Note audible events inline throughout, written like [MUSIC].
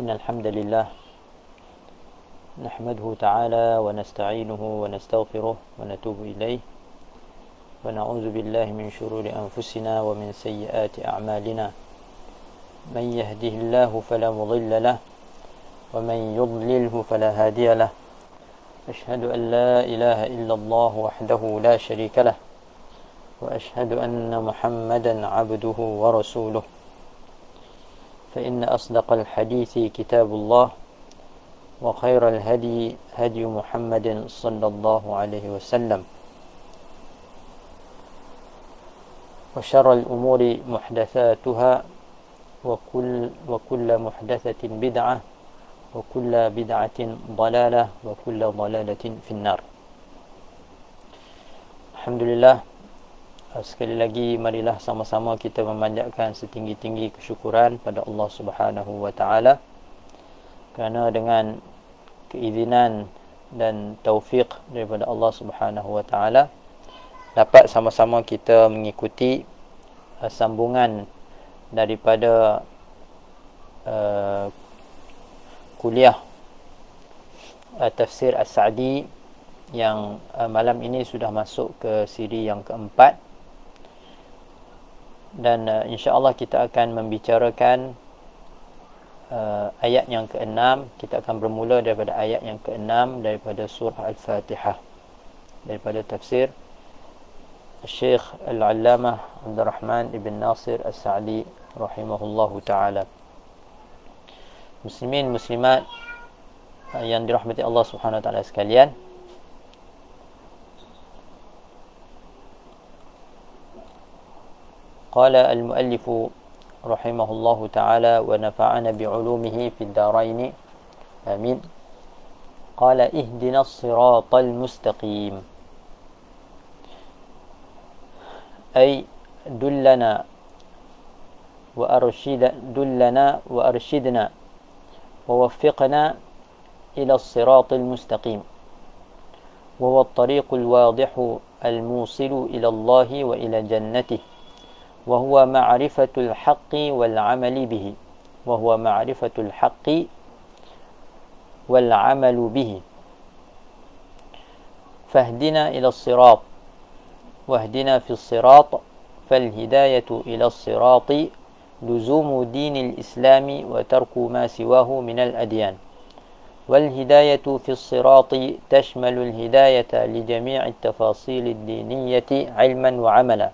إن الحمد لله نحمده تعالى ونستعينه ونستغفره ونتوب إليه ونعوذ بالله من شرور أنفسنا ومن سيئات أعمالنا من يهده الله فلا مضل له ومن يضلله فلا هادي له أشهد أن لا إله إلا الله وحده لا شريك له وأشهد أن محمدا عبده ورسوله فإن أصدق الحديث كتاب الله وخير الهدي هدي محمد صلى الله عليه وسلم وشر الأمور محدثاتها وكل, وكل محدثة بدعة وكل بدعة ضلالة وكل ضلالة في النار. الحمد لله sekali lagi marilah sama-sama kita memanjatkan setinggi-tinggi kesyukuran pada Allah Subhanahu wa taala kerana dengan keizinan dan taufik daripada Allah Subhanahu wa taala dapat sama-sama kita mengikuti uh, sambungan daripada uh, kuliah uh, tafsir As-Sa'di yang uh, malam ini sudah masuk ke siri yang keempat dan uh, insya-Allah kita akan membicarakan uh, ayat yang keenam. Kita akan bermula daripada ayat yang keenam daripada surah al-Fatihah daripada tafsir Syekh Al-Allamah Abdul Rahman Ibn Nasir As-Sa'di rahimahullahu taala. Muslimin muslimat uh, yang dirahmati Allah Subhanahu wa taala sekalian قال المؤلف رحمه الله تعالى ونفعنا بعلومه في الدارين. آمين. قال اهدنا الصراط المستقيم. أي دلنا وأرشد دلنا وأرشدنا ووفقنا إلى الصراط المستقيم. وهو الطريق الواضح الموصل إلى الله وإلى جنته. وهو معرفة الحق والعمل به. وهو معرفة الحق والعمل به. فاهدنا إلى الصراط. واهدنا في الصراط فالهداية إلى الصراط لزوم دين الإسلام وترك ما سواه من الأديان. والهداية في الصراط تشمل الهداية لجميع التفاصيل الدينية علما وعملا.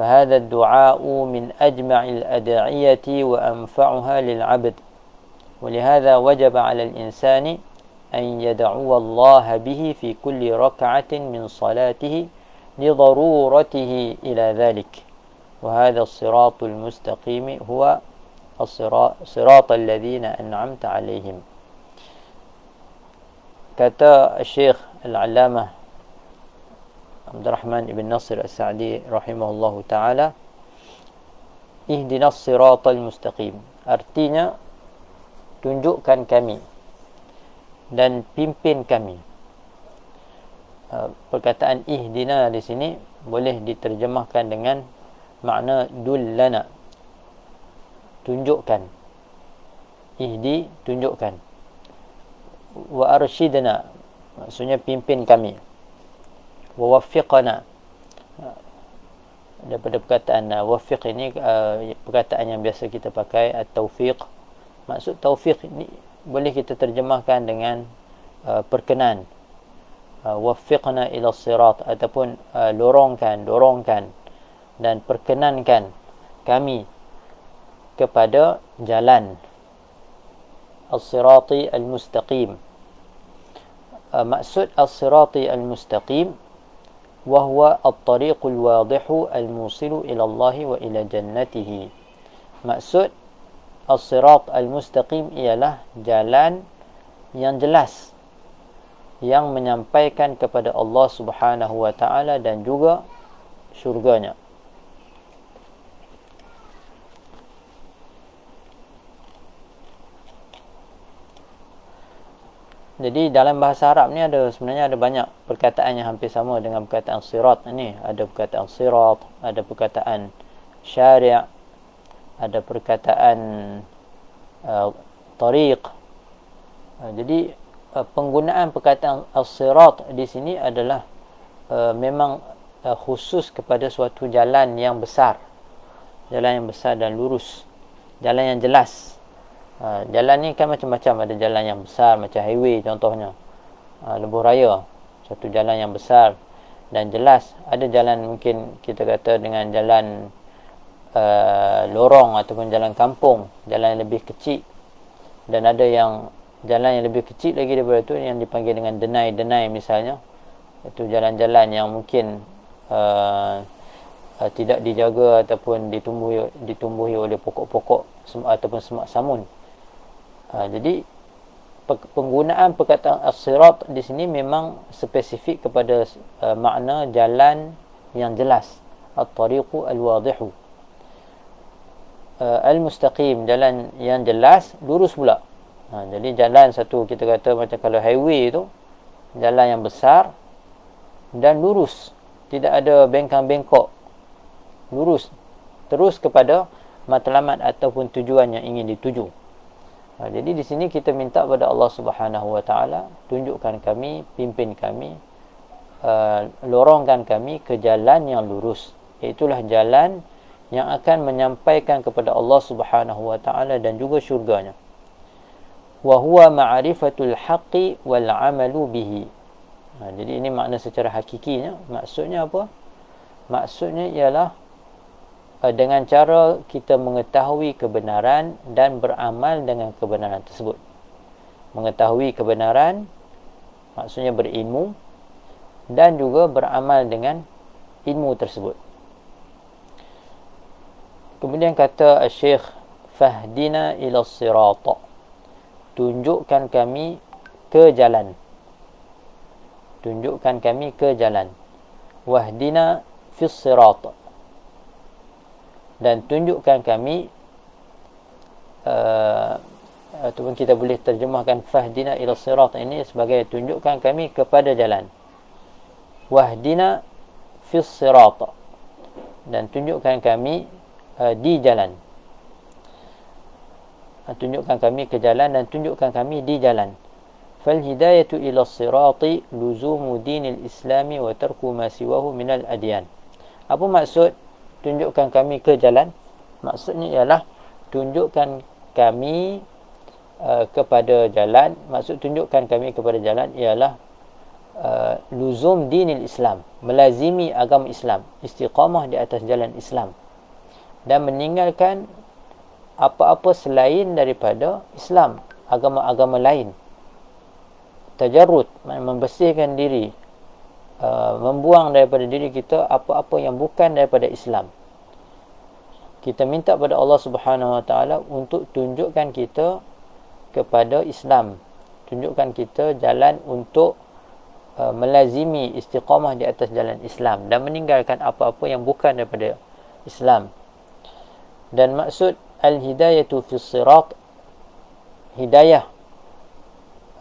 فهذا الدعاء من أجمع الأدعية وأنفعها للعبد. ولهذا وجب على الإنسان أن يدعو الله به في كل ركعة من صلاته لضرورته إلى ذلك. وهذا الصراط المستقيم هو الصراط الذين أنعمت عليهم. kata Syekh Al-Allamah Abdul Rahman Ibn Nasir As-Sa'di rahimahullahu taala. Ihdinas siratal mustaqim. Artinya tunjukkan kami dan pimpin kami. Uh, perkataan ihdina di sini boleh diterjemahkan dengan makna dullana. Tunjukkan. Ihdi tunjukkan. Wa arshidna. Maksudnya pimpin kami wawaffiqana daripada perkataan uh, wafiq ini uh, perkataan yang biasa kita pakai at-taufiq. Maksud taufiq ini boleh kita terjemahkan dengan uh, perkenan. Uh, waffiqna ila sirat ataupun uh, lorongkan dorongkan dan perkenankan kami kepada jalan. As-sirati al-mustaqim. Uh, maksud as-sirati al-mustaqim وهو الطريق الواضح الموصل إلى الله وإلى جنته maksud الصراط المستقيم ialah jalan yang jelas yang menyampaikan kepada Allah Subhanahu wa taala dan juga syurganya Jadi dalam bahasa Arab ni ada sebenarnya ada banyak perkataan yang hampir sama dengan perkataan sirat ni. Ada perkataan sirat, ada perkataan syari' ada perkataan uh, at-tariq uh, jadi uh, penggunaan perkataan as-sirat di sini adalah uh, memang uh, khusus kepada suatu jalan yang besar. Jalan yang besar dan lurus. Jalan yang jelas uh, jalan ni kan macam-macam. Ada jalan yang besar macam highway contohnya. Uh, lebuh raya. Satu jalan yang besar. Dan jelas ada jalan mungkin kita kata dengan jalan uh, lorong ataupun jalan kampung. Jalan yang lebih kecil. Dan ada yang jalan yang lebih kecil lagi daripada itu yang dipanggil dengan denai-denai misalnya. Itu jalan-jalan yang mungkin uh, uh, tidak dijaga ataupun ditumbuhi ditumbuhi oleh pokok-pokok ataupun semak samun uh, jadi penggunaan perkataan as-sirat di sini memang spesifik kepada uh, makna jalan yang jelas. At-tariqu al-wadihu. Uh, al-mustaqim jalan yang jelas lurus pula. Ha, jadi jalan satu kita kata macam kalau highway tu jalan yang besar dan lurus, tidak ada bengkang-bengkok. Lurus. Terus kepada matlamat ataupun tujuan yang ingin dituju. Ha, jadi di sini kita minta kepada Allah Subhanahu Wa Taala tunjukkan kami, pimpin kami, uh, lorongkan kami ke jalan yang lurus. Itulah jalan yang akan menyampaikan kepada Allah Subhanahu Wa Taala dan juga syurganya wa huwa ma'rifatul haqqi wal 'amalu bihi. Ha, jadi ini makna secara hakikinya. Maksudnya apa? Maksudnya ialah dengan cara kita mengetahui kebenaran dan beramal dengan kebenaran tersebut. Mengetahui kebenaran maksudnya berilmu dan juga beramal dengan ilmu tersebut. Kemudian kata Syekh Fahdina ila sirata tunjukkan kami ke jalan tunjukkan kami ke jalan wahdina fis sirat dan tunjukkan kami uh, ataupun kita boleh terjemahkan fahdina ila sirat ini sebagai tunjukkan kami kepada jalan. Wahdina fis sirat. Dan tunjukkan kami uh, di jalan. Tunjukkan kami ke jalan dan tunjukkan kami di jalan. Fal hidayatu ila sirati luzumu dinil islami wa tarku ma siwahu minal adyan. Apa maksud tunjukkan kami ke jalan? Maksudnya ialah tunjukkan kami uh, kepada jalan. Maksud tunjukkan kami kepada jalan ialah uh, luzum dinil islam melazimi agama islam istiqamah di atas jalan islam dan meninggalkan apa-apa selain daripada Islam, agama-agama lain. Tajarrud, membersihkan diri, uh, membuang daripada diri kita apa-apa yang bukan daripada Islam. Kita minta kepada Allah Subhanahu Wa Taala untuk tunjukkan kita kepada Islam. Tunjukkan kita jalan untuk uh, melazimi istiqamah di atas jalan Islam dan meninggalkan apa-apa yang bukan daripada Islam. Dan maksud al-hidayatu fi sirat hidayah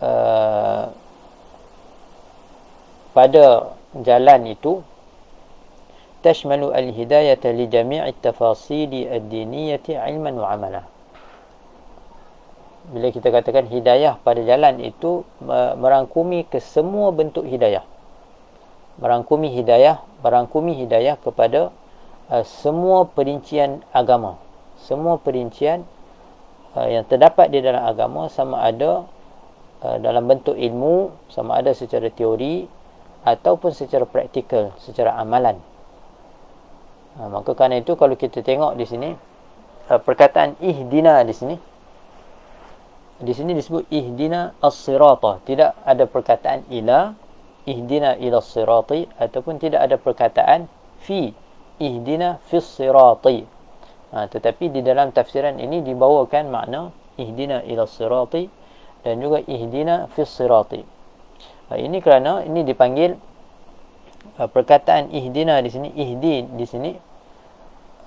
uh, pada jalan itu tashmalu al-hidayata li jami'i at-tafasil ad-diniyah 'ilman wa 'amala. Bila kita katakan hidayah pada jalan itu merangkumi ke semua bentuk hidayah. Merangkumi hidayah merangkumi hidayah kepada uh, semua perincian agama. Semua perincian uh, yang terdapat di dalam agama sama ada uh, dalam bentuk ilmu sama ada secara teori ataupun secara praktikal secara amalan. Uh, maka kerana itu kalau kita tengok di sini uh, perkataan ihdina di sini di sini disebut ihdina as-sirata. Tidak ada perkataan ila ihdina ila as-sirati ataupun tidak ada perkataan fi ihdina fis sirati. Ha, tetapi di dalam tafsiran ini dibawakan makna ihdina ila sirati dan juga ihdina fis sirati. Ini kerana ini dipanggil uh, perkataan ihdina di sini ihdi di sini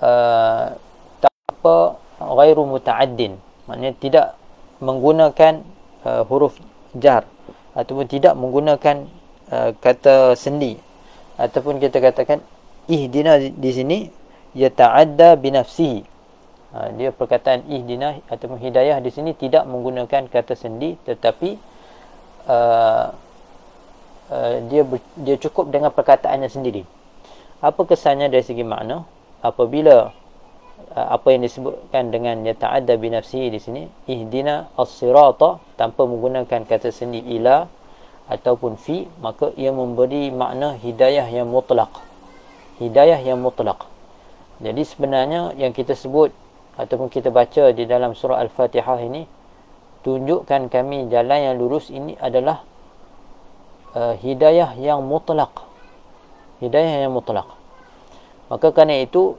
uh, tanpa ghairu mutaaddin. Maknanya tidak menggunakan uh, huruf jar ataupun tidak menggunakan uh, kata sendi ataupun kita katakan ihdina di, di sini yata'adda binafsihi Ha, dia perkataan ihdina ataupun hidayah di sini tidak menggunakan kata sendi tetapi uh, uh, dia dia cukup dengan perkataannya sendiri. Apa kesannya dari segi makna? Apabila uh, apa yang disebutkan dengan yata'adda bi nafsihi di sini ihdina as-sirata tanpa menggunakan kata sendi ila ataupun fi maka ia memberi makna hidayah yang mutlak. Hidayah yang mutlak. Jadi sebenarnya yang kita sebut ataupun kita baca di dalam surah Al-Fatihah ini tunjukkan kami jalan yang lurus ini adalah uh, hidayah yang mutlak. Hidayah yang mutlak. Maka kerana itu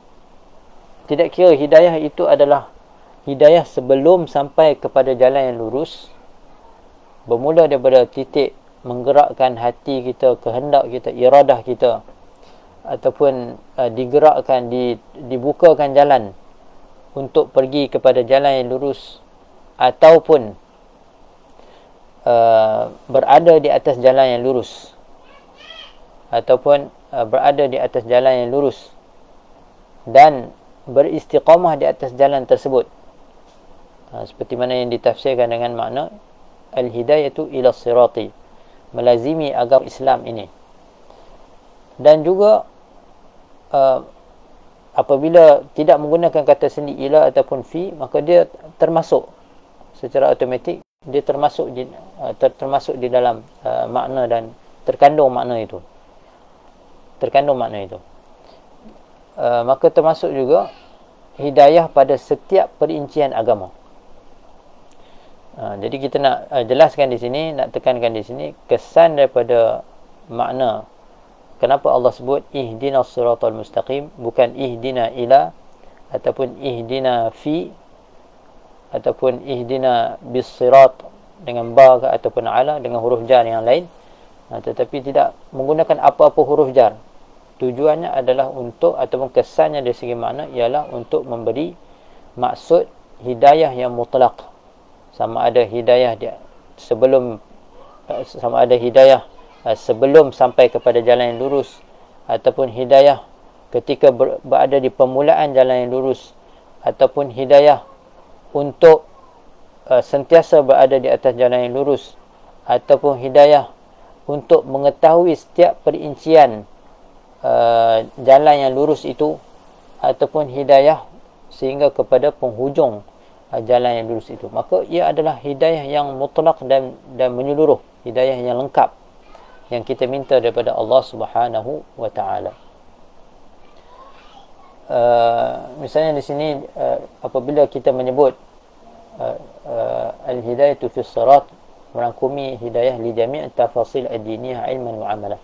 tidak kira hidayah itu adalah hidayah sebelum sampai kepada jalan yang lurus. Bermula daripada titik menggerakkan hati kita kehendak kita iradah kita. Ataupun uh, digerakkan di, dibukakan jalan untuk pergi kepada jalan yang lurus. Ataupun uh, berada di atas jalan yang lurus. Ataupun uh, berada di atas jalan yang lurus. Dan beristiqamah di atas jalan tersebut. Uh, seperti mana yang ditafsirkan dengan makna al-hidayatu ila sirati melazimi agama Islam ini. Dan juga uh, apabila tidak menggunakan kata sendi ila ataupun fi maka dia termasuk secara automatik dia termasuk di uh, ter, termasuk di dalam uh, makna dan terkandung makna itu. Terkandung makna itu. Uh, maka termasuk juga hidayah pada setiap perincian agama. Uh, jadi kita nak uh, jelaskan di sini nak tekankan di sini kesan daripada makna kenapa Allah sebut ihdinas siratal mustaqim bukan ihdina ila ataupun ihdina fi ataupun ihdina bis sirat dengan ba ataupun ala dengan huruf jar yang lain. Ha, tetapi tidak menggunakan apa-apa huruf jar. Tujuannya adalah untuk ataupun kesannya dari segi makna ialah untuk memberi maksud hidayah yang mutlak. Sama ada hidayah dia sebelum sama ada hidayah Ah, sebelum sampai kepada jalan yang lurus ataupun hidayah ketika berada di permulaan jalan yang lurus ataupun hidayah untuk uh, sentiasa berada di atas jalan yang lurus ataupun hidayah untuk mengetahui setiap perincian uh, jalan yang lurus itu ataupun hidayah sehingga kepada penghujung uh, jalan yang lurus itu maka ia adalah hidayah yang mutlak dan dan menyeluruh hidayah yang lengkap yang kita minta daripada Allah Subhanahu wa taala. Uh, misalnya di sini uh, apabila kita menyebut uh, uh, al-hidayah fi sirat merangkumi hidayah li jami' tafasil ad-diniyah ilman wa amalan.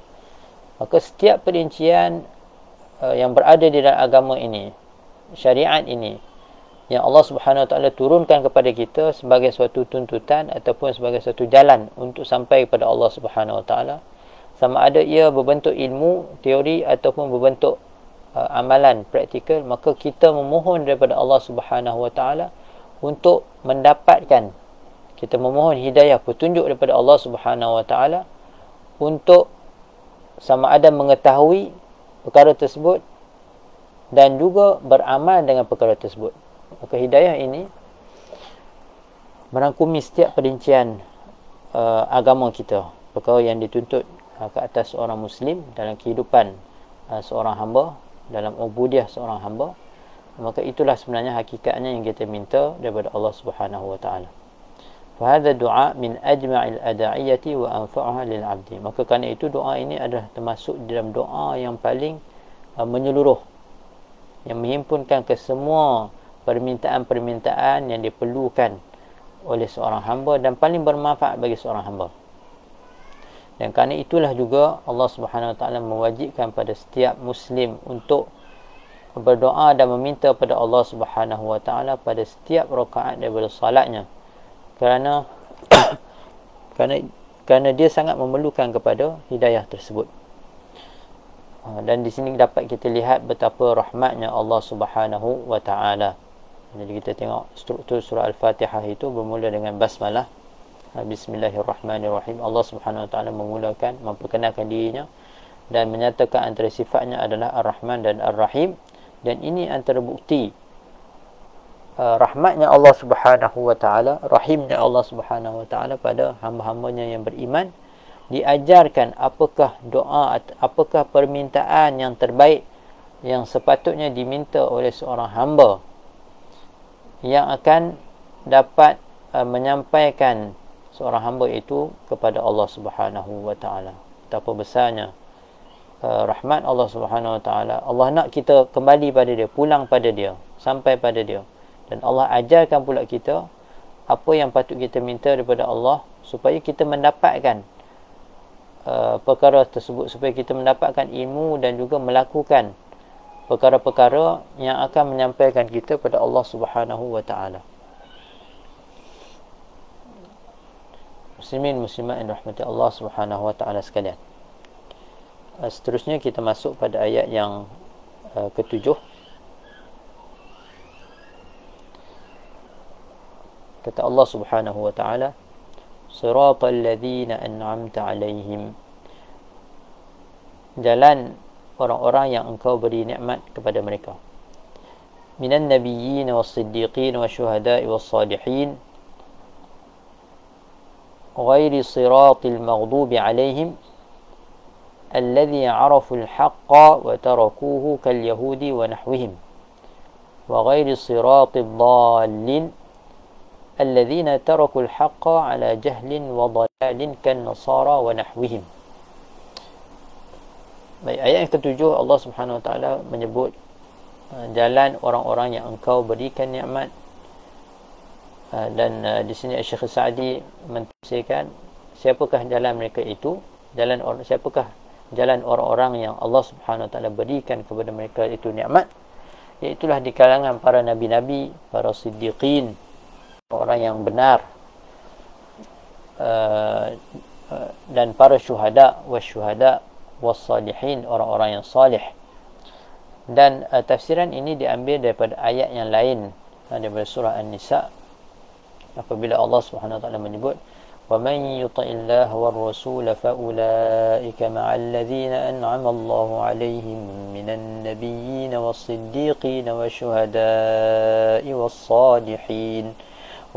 Maka setiap perincian uh, yang berada di dalam agama ini, syariat ini yang Allah Subhanahu Wa Taala turunkan kepada kita sebagai suatu tuntutan ataupun sebagai suatu jalan untuk sampai kepada Allah Subhanahu Wa Taala sama ada ia berbentuk ilmu teori ataupun berbentuk uh, amalan praktikal maka kita memohon daripada Allah Subhanahu Wa Taala untuk mendapatkan kita memohon hidayah petunjuk daripada Allah Subhanahu Wa Taala untuk sama ada mengetahui perkara tersebut dan juga beramal dengan perkara tersebut. Maka hidayah ini merangkumi setiap perincian uh, agama kita. Perkara yang dituntut Uh, ke atas seorang muslim dalam kehidupan uh, seorang hamba dalam ubudiah seorang hamba maka itulah sebenarnya hakikatnya yang kita minta daripada Allah Subhanahu wa taala Fahada doa min ajma'il ada'iyati wa anfa'uha lil 'abdi. Maka kerana itu doa ini adalah termasuk dalam doa yang paling uh, menyeluruh yang menghimpunkan ke semua permintaan-permintaan yang diperlukan oleh seorang hamba dan paling bermanfaat bagi seorang hamba. Dan kerana itulah juga Allah Subhanahu Wa Taala mewajibkan pada setiap muslim untuk berdoa dan meminta pada Allah Subhanahu Wa Taala pada setiap rakaat daripada salatnya. Kerana [COUGHS] kerana kerana dia sangat memerlukan kepada hidayah tersebut. Ha, dan di sini dapat kita lihat betapa rahmatnya Allah Subhanahu Wa Taala. Jadi kita tengok struktur surah Al-Fatihah itu bermula dengan basmalah Bismillahirrahmanirrahim. Allah Subhanahu Wa Taala memulakan memperkenalkan dirinya dan menyatakan antara sifatnya adalah Ar-Rahman dan Ar-Rahim dan ini antara bukti uh, rahmatnya Allah Subhanahu wa taala, rahimnya Allah Subhanahu wa taala pada hamba-hambanya yang beriman diajarkan apakah doa apakah permintaan yang terbaik yang sepatutnya diminta oleh seorang hamba yang akan dapat uh, menyampaikan seorang hamba itu kepada Allah Subhanahu wa taala. Betapa besarnya uh, rahmat Allah Subhanahu wa taala. Allah nak kita kembali pada dia, pulang pada dia, sampai pada dia. Dan Allah ajarkan pula kita apa yang patut kita minta daripada Allah supaya kita mendapatkan uh, perkara tersebut supaya kita mendapatkan ilmu dan juga melakukan perkara-perkara yang akan menyampaikan kita pada Allah Subhanahu wa taala. Muslimin muslimat yang rahmati Allah Subhanahu wa taala sekalian. Uh, seterusnya kita masuk pada ayat yang uh, ketujuh. Kata Allah Subhanahu wa taala, "Siratal ladzina an'amta 'alaihim" Jalan orang-orang yang engkau beri nikmat kepada mereka minan nabiyyin was-siddiqin wasyuhada'i was-salihin غير صراط المغضوب عليهم الذي عرفوا الحق وتركوه كاليهود ونحوهم وغير صراط الضالين الذين تركوا الحق على جهل وضلال كالنصارى ونحوهم. Ayat yang ketujuh Allah Subhanahu Wa Taala menyebut uh, jalan orang-orang yang engkau berikan nikmat dan uh, di sini Syekh Sa'di mentafsirkan siapakah jalan mereka itu? Jalan orang siapakah jalan orang-orang yang Allah Subhanahu Wa Taala berikan kepada mereka itu nikmat? Iaitulah di kalangan para nabi-nabi para siddiqin orang yang benar. Uh, dan para syuhada wasyuhada wassalihin orang-orang yang salih. Dan uh, tafsiran ini diambil daripada ayat yang lain daripada surah An-Nisa apabila Allah Subhanahu wa taala menyebut وَمَنْ يُطِعِ اللَّهَ وَالرَّسُولَ فَأُولَٰئِكَ مَعَ الَّذِينَ أَنْعَمَ اللَّهُ عَلَيْهِمْ مِنَ النَّبِيِّينَ وَالصِّدِّيقِينَ وَالشُّهَدَاءِ وَالصَّالِحِينَ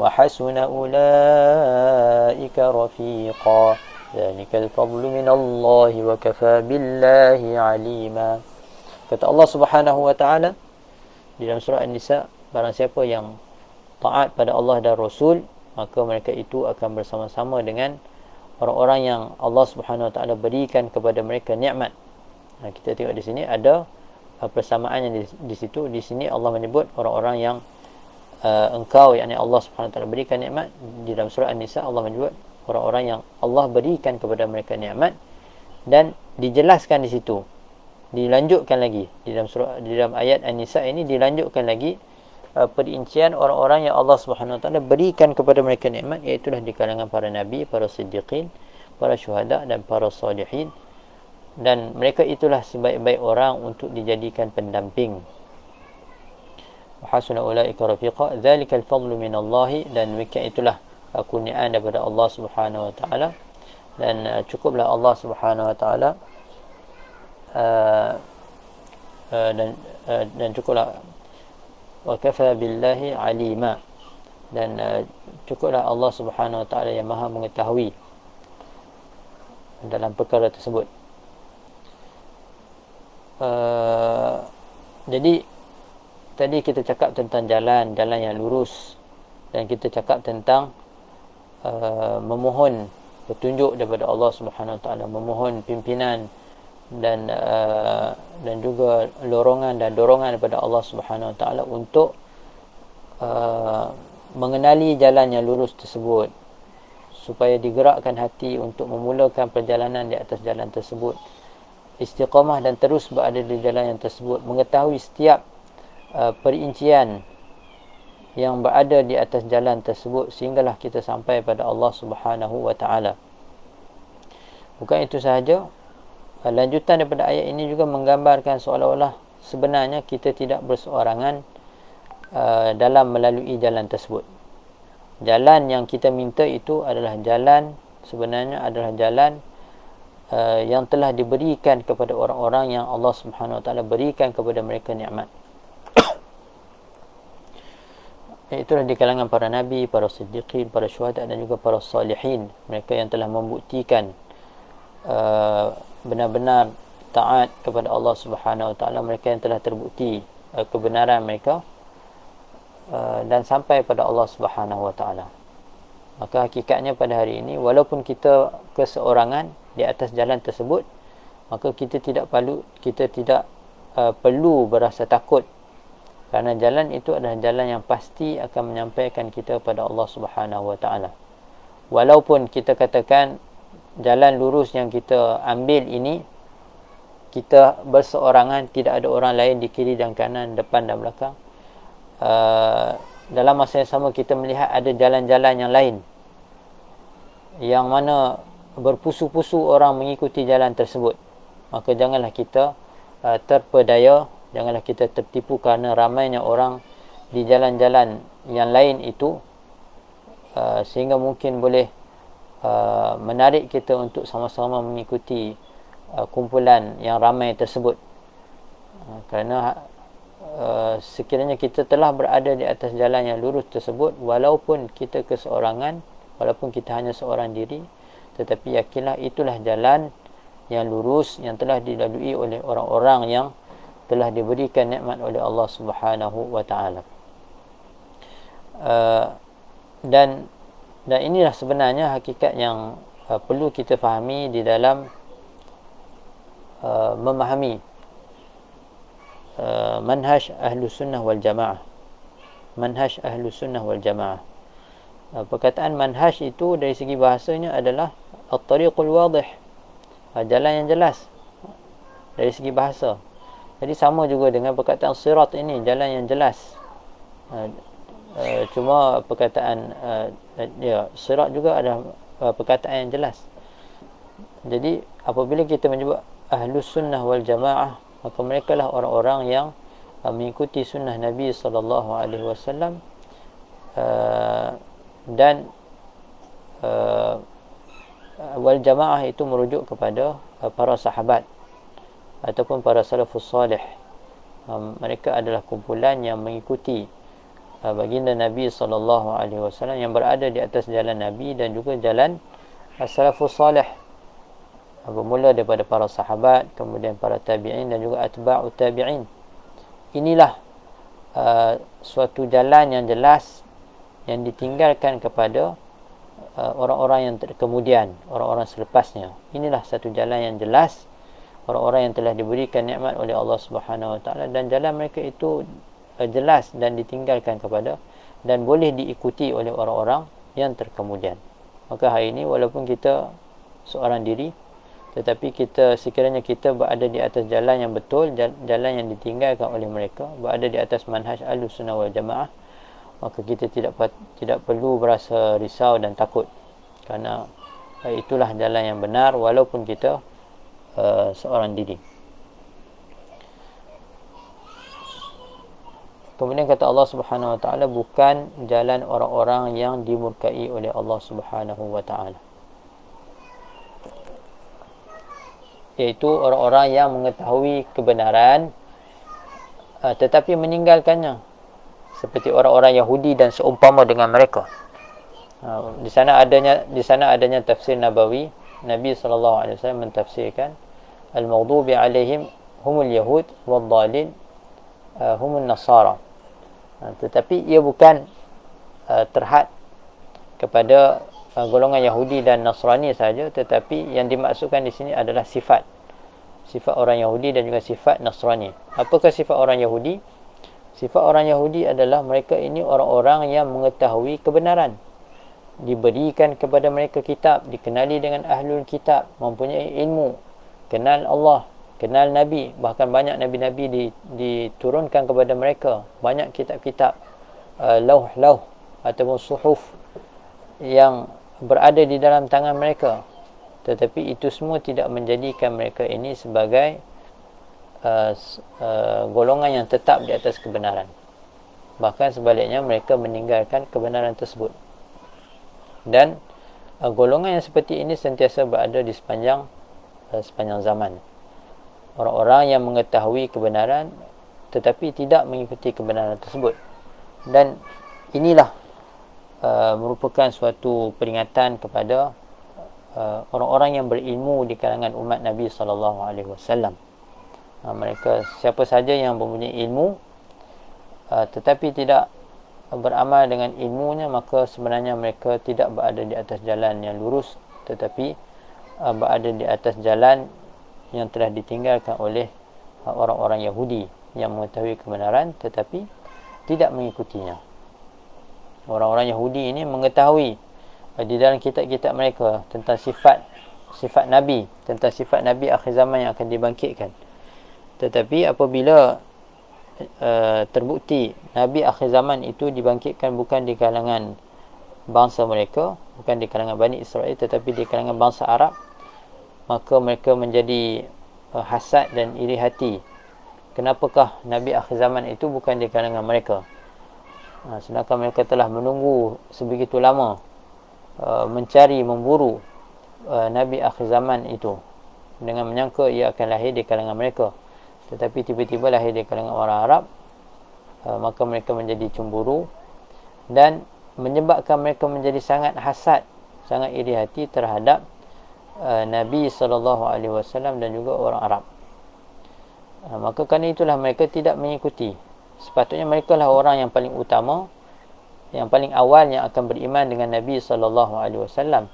وَحَسُنَ أُولَٰئِكَ رَفِيقًا ذَلِكَ الْفَضْلُ مِنَ اللَّهِ وَكَفَى بِاللَّهِ عَلِيمًا Kata Allah Subhanahu wa taala di dalam surah An-Nisa barang siapa yang taat pada Allah dan Rasul maka mereka itu akan bersama-sama dengan orang-orang yang Allah Subhanahu wa taala berikan kepada mereka nikmat. Nah, kita tengok di sini ada uh, persamaan yang di, di situ. Di sini Allah menyebut orang-orang yang uh, engkau yakni Allah Subhanahu wa taala berikan nikmat. Di dalam surah An-Nisa Allah menyebut orang-orang yang Allah berikan kepada mereka nikmat. Dan dijelaskan di situ dilanjutkan lagi. Di dalam surah di dalam ayat An-Nisa ini dilanjutkan lagi uh, perincian orang-orang yang Allah Subhanahu Wa Taala berikan kepada mereka nikmat iaitu di kalangan para nabi, para siddiqin, para syuhada dan para salihin. Dan mereka itulah sebaik-baik orang untuk dijadikan pendamping. Hasuna ulaika rafiqa dzalikal fadlu min Allah dan mereka itulah kurniaan daripada Allah Subhanahu Wa Taala. Dan uh, cukuplah Allah Subhanahu Wa Taala uh, uh, dan uh, dan cukuplah wa kafa billahi alima. Dan uh, cukuplah Allah Subhanahu Wa Taala yang Maha mengetahui dalam perkara tersebut. Uh, jadi tadi kita cakap tentang jalan jalan yang lurus. Dan kita cakap tentang Uh, memohon petunjuk daripada Allah Subhanahu Wa Taala memohon pimpinan dan uh, dan juga lorongan dan dorongan daripada Allah Subhanahu Wa Taala untuk uh, mengenali jalan yang lurus tersebut supaya digerakkan hati untuk memulakan perjalanan di atas jalan tersebut istiqamah dan terus berada di jalan yang tersebut mengetahui setiap uh, perincian yang berada di atas jalan tersebut sehinggalah kita sampai pada Allah Subhanahu wa taala. Bukan itu sahaja, lanjutan daripada ayat ini juga menggambarkan seolah-olah sebenarnya kita tidak berseorangan uh, dalam melalui jalan tersebut. Jalan yang kita minta itu adalah jalan sebenarnya adalah jalan uh, yang telah diberikan kepada orang-orang yang Allah Subhanahu wa taala berikan kepada mereka nikmat. [COUGHS] itulah di kalangan para nabi, para siddiqin, para syuhada dan juga para salihin. Mereka yang telah membuktikan uh, benar-benar taat kepada Allah Subhanahu Wa Taala. Mereka yang telah terbukti uh, kebenaran mereka uh, dan sampai pada Allah Subhanahu Wa Taala. Maka hakikatnya pada hari ini walaupun kita keseorangan di atas jalan tersebut maka kita tidak perlu kita tidak uh, perlu berasa takut kerana jalan itu adalah jalan yang pasti akan menyampaikan kita kepada Allah Subhanahu Wa Taala. Walaupun kita katakan jalan lurus yang kita ambil ini kita berseorangan tidak ada orang lain di kiri dan kanan depan dan belakang. Uh, dalam masa yang sama kita melihat ada jalan-jalan yang lain yang mana berpusu-pusu orang mengikuti jalan tersebut. Maka janganlah kita uh, terpedaya janganlah kita tertipu kerana ramainya orang di jalan-jalan yang lain itu uh, sehingga mungkin boleh uh, menarik kita untuk sama-sama mengikuti uh, kumpulan yang ramai tersebut uh, kerana uh, sekiranya kita telah berada di atas jalan yang lurus tersebut walaupun kita keseorangan walaupun kita hanya seorang diri tetapi yakinlah itulah jalan yang lurus yang telah dilalui oleh orang-orang yang telah diberikan nikmat oleh Allah Subhanahu wa taala. Uh, dan dan inilah sebenarnya hakikat yang uh, perlu kita fahami di dalam uh, memahami uh, manhaj ahlu sunnah wal jamaah. Manhaj ahlu sunnah wal jamaah. Uh, perkataan manhaj itu dari segi bahasanya adalah at-tariqul wadih. Uh, jalan yang jelas dari segi bahasa. Jadi sama juga dengan perkataan sirat ini jalan yang jelas. Uh, uh, cuma perkataan uh, ya sirat juga ada uh, perkataan yang jelas. Jadi apabila kita menyebut ahlus sunnah wal jamaah maka mereka lah orang-orang yang uh, mengikuti sunnah Nabi sallallahu alaihi wasallam dan uh, wal jamaah itu merujuk kepada uh, para sahabat ataupun para salafus salih um, mereka adalah kumpulan yang mengikuti uh, baginda Nabi sallallahu alaihi wasallam yang berada di atas jalan Nabi dan juga jalan salafus salih. Uh, bermula daripada para sahabat kemudian para tabi'in dan juga atba'u tabi'in. Inilah uh, suatu jalan yang jelas yang ditinggalkan kepada uh, orang-orang yang kemudian orang-orang selepasnya. Inilah satu jalan yang jelas orang-orang yang telah diberikan nikmat oleh Allah Subhanahu Wa Taala dan jalan mereka itu uh, jelas dan ditinggalkan kepada dan boleh diikuti oleh orang-orang yang terkemudian. Maka hari ini walaupun kita seorang diri tetapi kita sekiranya kita berada di atas jalan yang betul jalan yang ditinggalkan oleh mereka berada di atas manhaj al-sunnah wal jamaah maka kita tidak tidak perlu berasa risau dan takut kerana uh, itulah jalan yang benar walaupun kita Uh, seorang diri. Kemudian kata Allah Subhanahu Wa Taala bukan jalan orang-orang yang dimurkai oleh Allah Subhanahu Wa Taala. Iaitu orang-orang yang mengetahui kebenaran uh, tetapi meninggalkannya. Seperti orang-orang Yahudi dan seumpama dengan mereka. Uh, di sana adanya di sana adanya tafsir Nabawi Nabi SAW mentafsirkan Al-Maghdubi alaihim humul Yahud wal-Dhalin uh, humul Nasara uh, Tetapi ia bukan uh, terhad kepada uh, golongan Yahudi dan Nasrani saja, Tetapi yang dimaksudkan di sini adalah sifat. Sifat orang Yahudi dan juga sifat Nasrani. Apakah sifat orang Yahudi? Sifat orang Yahudi adalah mereka ini orang-orang yang mengetahui kebenaran. Diberikan kepada mereka kitab dikenali dengan ahlul kitab mempunyai ilmu kenal Allah kenal nabi bahkan banyak nabi-nabi diturunkan kepada mereka. Banyak kitab-kitab uh, lauh-lauh ataupun suhuf yang berada di dalam tangan mereka. Tetapi itu semua tidak menjadikan mereka ini sebagai uh, uh, golongan yang tetap di atas kebenaran. Bahkan sebaliknya mereka meninggalkan kebenaran tersebut. Dan uh, golongan yang seperti ini sentiasa berada di sepanjang uh, sepanjang zaman orang-orang yang mengetahui kebenaran tetapi tidak mengikuti kebenaran tersebut dan inilah uh, merupakan suatu peringatan kepada uh, orang-orang yang berilmu di kalangan umat Nabi sallallahu alaihi wasallam. Uh, mereka siapa saja yang mempunyai ilmu uh, tetapi tidak beramal dengan ilmunya maka sebenarnya mereka tidak berada di atas jalan yang lurus tetapi uh, berada di atas jalan yang telah ditinggalkan oleh orang-orang Yahudi yang mengetahui kebenaran tetapi tidak mengikutinya. Orang-orang Yahudi ini mengetahui uh, di dalam kitab-kitab mereka tentang sifat sifat Nabi, tentang sifat Nabi akhir zaman yang akan dibangkitkan. Tetapi apabila uh, terbukti Nabi akhir zaman itu dibangkitkan bukan di kalangan bangsa mereka, bukan di kalangan Bani Israel tetapi di kalangan bangsa Arab, maka mereka menjadi uh, hasad dan iri hati. Kenapakah Nabi akhir zaman itu bukan di kalangan mereka? Uh, sedangkan mereka telah menunggu sebegitu lama uh, mencari, memburu uh, Nabi akhir zaman itu dengan menyangka ia akan lahir di kalangan mereka. Tetapi tiba-tiba lahir di kalangan orang Arab, uh, maka mereka menjadi cemburu dan menyebabkan mereka menjadi sangat hasad, sangat iri hati terhadap Uh, Nabi sallallahu alaihi wasallam dan juga orang Arab. Uh, maka kerana itulah mereka tidak mengikuti. Sepatutnya mereka lah orang yang paling utama yang paling awal yang akan beriman dengan Nabi sallallahu alaihi wasallam.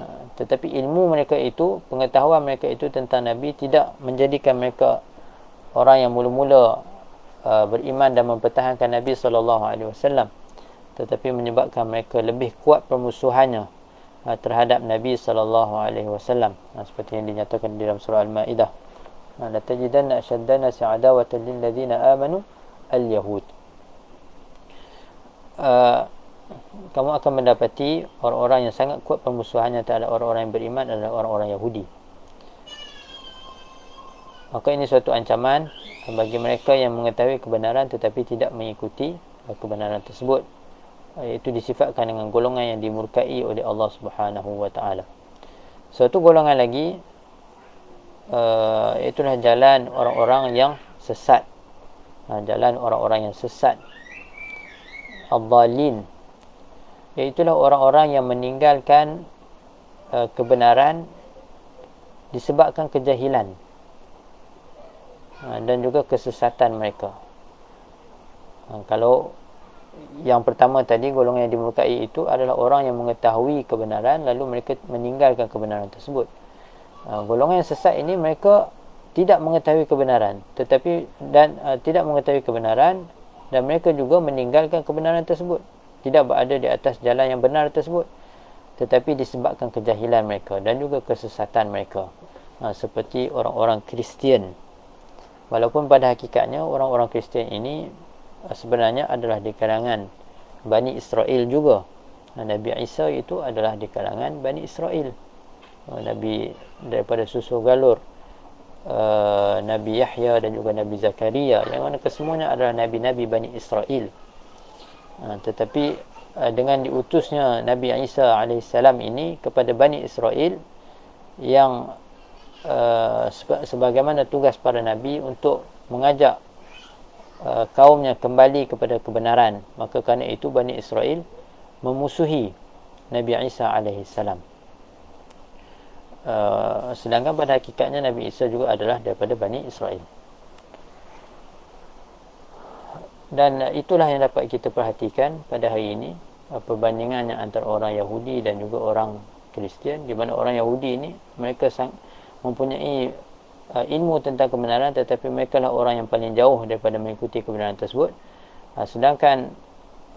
Uh, tetapi ilmu mereka itu, pengetahuan mereka itu tentang Nabi tidak menjadikan mereka orang yang mula-mula beriman dan mempertahankan Nabi sallallahu alaihi wasallam. Tetapi menyebabkan mereka lebih kuat permusuhannya Ha, terhadap Nabi sallallahu alaihi wasallam ha, seperti yang dinyatakan di dalam surah Al-Maidah. Ha, la tajidanna ashaddana sa'adawatan lil ladzina amanu al-yahud. Uh, kamu akan mendapati orang-orang yang sangat kuat permusuhannya terhadap orang-orang yang beriman adalah orang-orang Yahudi. Maka ini suatu ancaman bagi mereka yang mengetahui kebenaran tetapi tidak mengikuti kebenaran tersebut itu disifatkan dengan golongan yang dimurkai oleh Allah Subhanahu wa taala. Satu golongan lagi uh, itulah jalan orang-orang yang sesat. Uh, jalan orang-orang yang sesat. Ad-dallin. Iaitulah orang-orang yang meninggalkan uh, kebenaran disebabkan kejahilan. Uh, dan juga kesesatan mereka. Uh, kalau yang pertama tadi golongan yang dimurkai itu adalah orang yang mengetahui kebenaran lalu mereka meninggalkan kebenaran tersebut. Uh, golongan yang sesat ini mereka tidak mengetahui kebenaran tetapi dan uh, tidak mengetahui kebenaran dan mereka juga meninggalkan kebenaran tersebut. Tidak berada di atas jalan yang benar tersebut tetapi disebabkan kejahilan mereka dan juga kesesatan mereka. Uh, seperti orang-orang Kristian. Walaupun pada hakikatnya orang-orang Kristian ini sebenarnya adalah di kalangan Bani Israel juga. Nabi Isa itu adalah di kalangan Bani Israel. Nabi daripada susu galur. Uh, Nabi Yahya dan juga Nabi Zakaria yang mana kesemuanya adalah Nabi-Nabi Bani Israel. Uh, tetapi uh, dengan diutusnya Nabi Isa AS ini kepada Bani Israel yang sebagaimana tugas para Nabi untuk mengajak Uh, kaumnya kembali kepada kebenaran. Maka kerana itu Bani Israel memusuhi Nabi Isa alaihi salam. Uh, sedangkan pada hakikatnya Nabi Isa juga adalah daripada Bani Israel. Dan itulah yang dapat kita perhatikan pada hari ini uh, perbandingannya antara orang Yahudi dan juga orang Kristian di mana orang Yahudi ini mereka sang mempunyai uh, ilmu tentang kebenaran tetapi mereka lah orang yang paling jauh daripada mengikuti kebenaran tersebut. Uh, sedangkan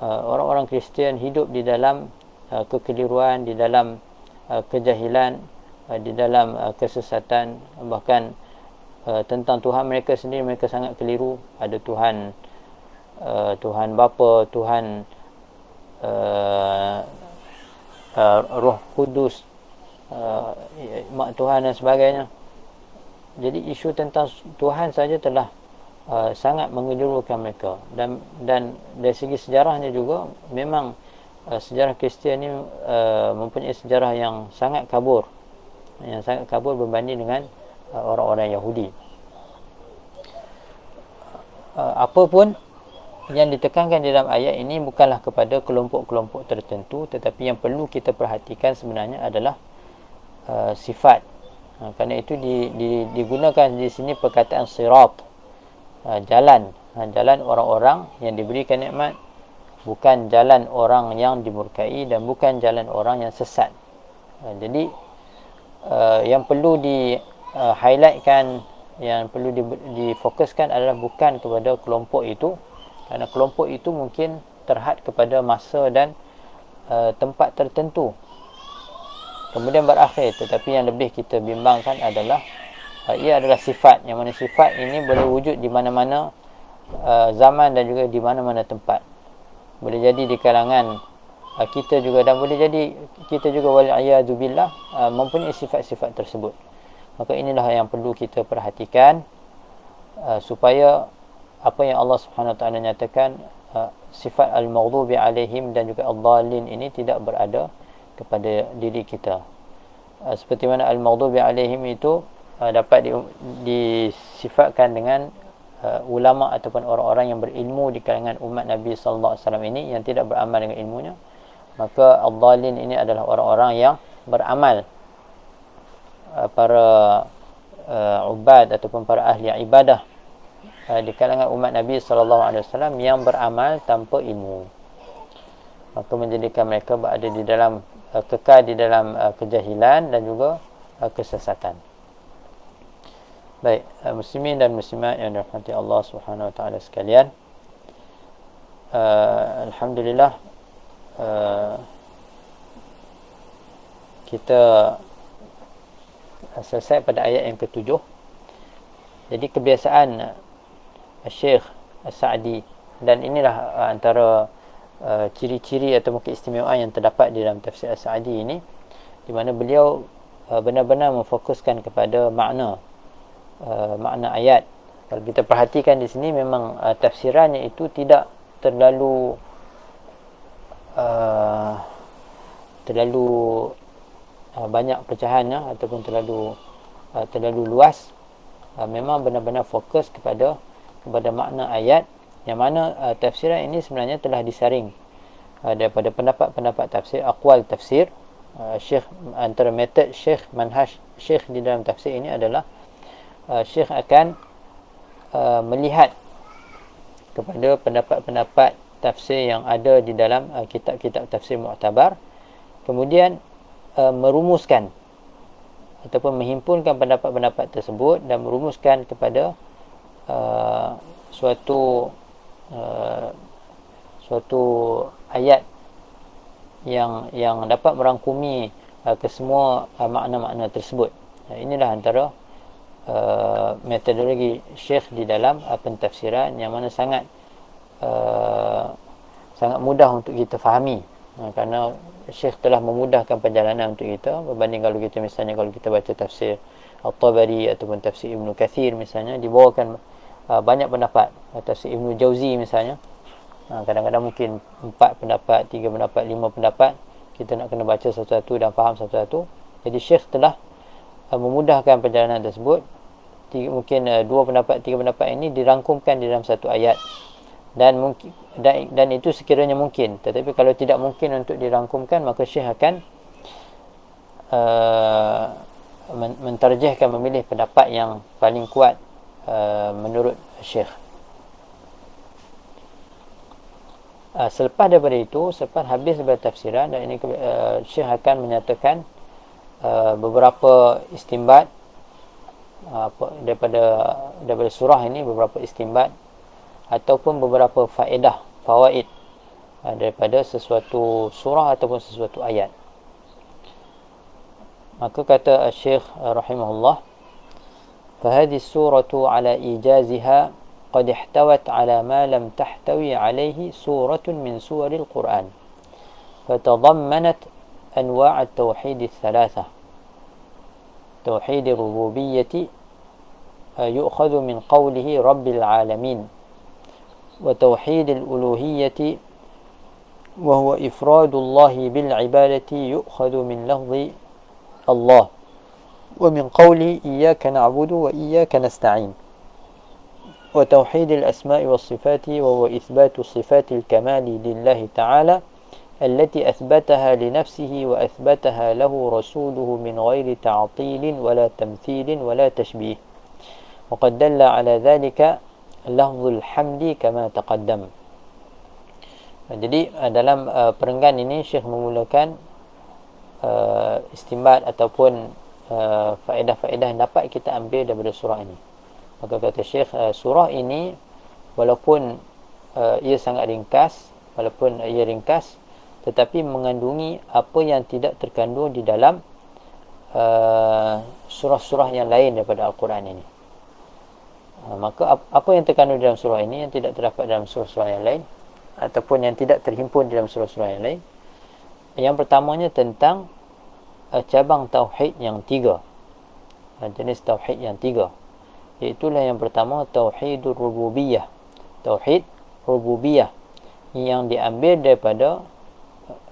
uh, orang-orang Kristian hidup di dalam uh, kekeliruan di dalam uh, kejahilan uh, di dalam uh, kesesatan bahkan uh, tentang Tuhan mereka sendiri mereka sangat keliru. Ada Tuhan uh, Tuhan bapa Tuhan uh, uh, Roh Kudus uh, mak Tuhan dan sebagainya jadi isu tentang Tuhan saja telah uh, sangat mengejutkan mereka. Dan dan dari segi sejarahnya juga memang uh, sejarah Kristian ini uh, mempunyai sejarah yang sangat kabur. Yang sangat kabur berbanding dengan uh, orang-orang Yahudi. Uh, apapun yang ditekankan di dalam ayat ini bukanlah kepada kelompok-kelompok tertentu tetapi yang perlu kita perhatikan sebenarnya adalah uh, sifat ha, kerana itu di, di, digunakan di sini perkataan sirat. Uh, jalan. Ha, jalan orang-orang yang diberikan nikmat bukan jalan orang yang dimurkai dan bukan jalan orang yang sesat. Ha, jadi uh, yang perlu di uh, highlightkan yang perlu difokuskan adalah bukan kepada kelompok itu. Kerana kelompok itu mungkin terhad kepada masa dan uh, tempat tertentu kemudian berakhir tetapi yang lebih kita bimbangkan adalah uh, ia adalah sifat. Yang mana sifat ini boleh wujud di mana-mana uh, zaman dan juga di mana-mana tempat. Boleh jadi di kalangan uh, kita juga dan boleh jadi kita juga waliyadzubillah uh, mempunyai sifat-sifat tersebut. Maka inilah yang perlu kita perhatikan supaya apa yang Allah Taala nyatakan sifat al-maghdubi alaihim dan juga al-dhalin ini tidak berada kepada diri kita. Uh, seperti mana al-maghdubi alaihim itu uh, dapat di, disifatkan dengan uh, ulama ataupun orang-orang yang berilmu di kalangan umat Nabi sallallahu alaihi wasallam ini yang tidak beramal dengan ilmunya. Maka al-dhalin ini adalah orang-orang yang beramal uh, para uh, ubad ataupun para ahli ibadah uh, di kalangan umat Nabi sallallahu alaihi wasallam yang beramal tanpa ilmu. Maka menjadikan mereka berada di dalam uh, kekal di dalam uh, kejahilan dan juga uh, kesesatan. Baik, uh, muslimin dan muslimat yang dirahmati Allah Subhanahu wa taala sekalian. Uh, alhamdulillah uh, kita selesai pada ayat yang ketujuh. Jadi kebiasaan Syekh Sa'di dan inilah antara uh, ciri-ciri atau keistimewaan yang terdapat di dalam tafsir Sa'di ini di mana beliau uh, benar-benar memfokuskan kepada makna uh, makna ayat. Kalau kita perhatikan di sini memang uh, tafsirannya itu tidak terlalu uh, terlalu uh, banyak pecahannya ataupun terlalu uh, terlalu luas. Uh, memang benar-benar fokus kepada kepada makna ayat yang mana uh, tafsiran ini sebenarnya telah disaring uh, daripada pendapat-pendapat tafsir akwal tafsir uh, syekh antara metod syekh manhaj syekh di dalam tafsir ini adalah uh, syekh akan uh, melihat kepada pendapat-pendapat tafsir yang ada di dalam uh, kitab-kitab tafsir mu'tabar. Kemudian uh, merumuskan ataupun menghimpunkan pendapat-pendapat tersebut dan merumuskan kepada Uh, suatu uh, suatu ayat yang yang dapat merangkumi uh, kesemua uh, makna-makna tersebut. Uh, inilah antara uh, metodologi Syekh di dalam uh, pentafsiran yang mana sangat uh, sangat mudah untuk kita fahami. Uh, kerana Syekh telah memudahkan perjalanan untuk kita berbanding kalau kita misalnya kalau kita baca tafsir Al-Tabari ataupun tafsir Ibn Kathir misalnya dibawakan uh, banyak pendapat. Atas Ibnu Jauzi misalnya. Uh, kadang-kadang mungkin empat pendapat tiga pendapat lima pendapat kita nak kena baca satu-satu dan faham satu-satu. Jadi syekh telah uh, memudahkan perjalanan tersebut. Mungkin dua pendapat tiga pendapat ini dirangkumkan di dalam satu ayat. Dan mungkin dan, dan itu sekiranya mungkin. Tetapi kalau tidak mungkin untuk dirangkumkan maka syekh akan uh, mentarjihkan memilih pendapat yang paling kuat Uh, menurut Syekh. Uh, selepas daripada itu, selepas habis daripada tafsiran dan ini uh, Syekh akan menyatakan beberapa istimbat daripada daripada surah ini beberapa istimbat ataupun beberapa faedah, fawaid daripada sesuatu surah ataupun sesuatu ayat. Maka kata Syekh rahimahullah فهذه السورة على إيجازها قد احتوت على ما لم تحتوي عليه سورة من سور القرآن فتضمنت أنواع التوحيد الثلاثة. توحيد الربوبية يؤخذ من قوله رب العالمين وتوحيد الألوهية وهو إفراد الله بالعبادة يؤخذ من لفظ الله. ومن قوله إياك نعبد وإياك نستعين. وتوحيد الأسماء والصفات وهو إثبات صفات الكمال لله تعالى التي أثبتها لنفسه وأثبتها له رسوله من غير تعطيل ولا تمثيل ولا تشبيه. وقد دل على ذلك لفظ الحمد كما تقدم. Jadi dalam uh, perenggan ini Syekh memulakan uh, istimbat ataupun uh, faedah-faedah yang dapat kita ambil daripada surah ini. Maka kata Syekh uh, surah ini walaupun uh, ia sangat ringkas, walaupun ia ringkas tetapi mengandungi apa yang tidak terkandung di dalam uh, surah-surah yang lain daripada Al-Quran ini. Uh, maka apa yang terkandung dalam surah ini yang tidak terdapat dalam surah-surah yang lain ataupun yang tidak terhimpun dalam surah-surah yang lain. Yang pertamanya tentang cabang tauhid yang tiga. Jenis tauhid yang tiga. Iaitulah yang pertama tauhidur rububiyah. Tauhid rububiyah yang diambil daripada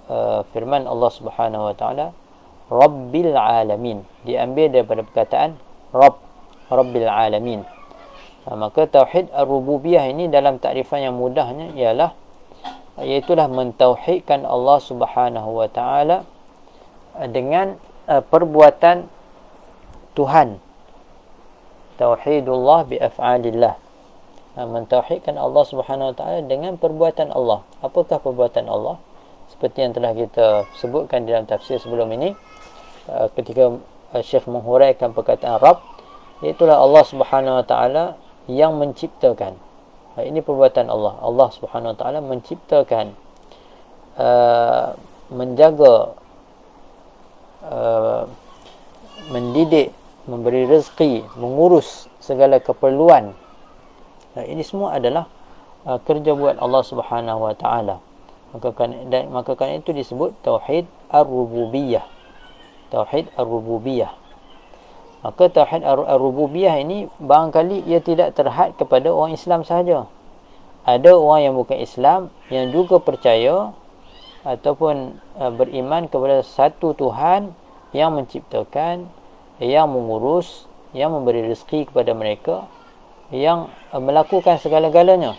Uh, firman Allah Subhanahu wa taala Rabbil alamin diambil daripada perkataan Rabb Rabbil alamin uh, maka tauhid ar-rububiyah ini dalam takrifan yang mudahnya ialah iaitu mentauhidkan Allah Subhanahu wa taala dengan uh, perbuatan Tuhan. Tauhidullah bi af'alillah uh, mentauhidkan Allah Subhanahu wa taala dengan perbuatan Allah. Apakah perbuatan Allah? Seperti yang telah kita sebutkan dalam tafsir sebelum ini uh, ketika uh, Syekh menghuraikan perkataan Rabb itulah Allah Subhanahu Wa Taala yang menciptakan. Uh, ini perbuatan Allah. Allah Subhanahu Wa Taala menciptakan menjaga mendidik memberi rezeki mengurus segala keperluan. Ini semua adalah kerja buat Allah Subhanahu Wa Taala. Maka kan maka kan itu disebut tauhid ar-rububiyah. Tauhid ar-rububiyah. Maka tauhid ar-rububiyah ini barangkali ia tidak terhad kepada orang Islam sahaja. Ada orang yang bukan Islam yang juga percaya ataupun uh, beriman kepada satu Tuhan yang menciptakan yang mengurus yang memberi rezeki kepada mereka yang uh, melakukan segala-galanya.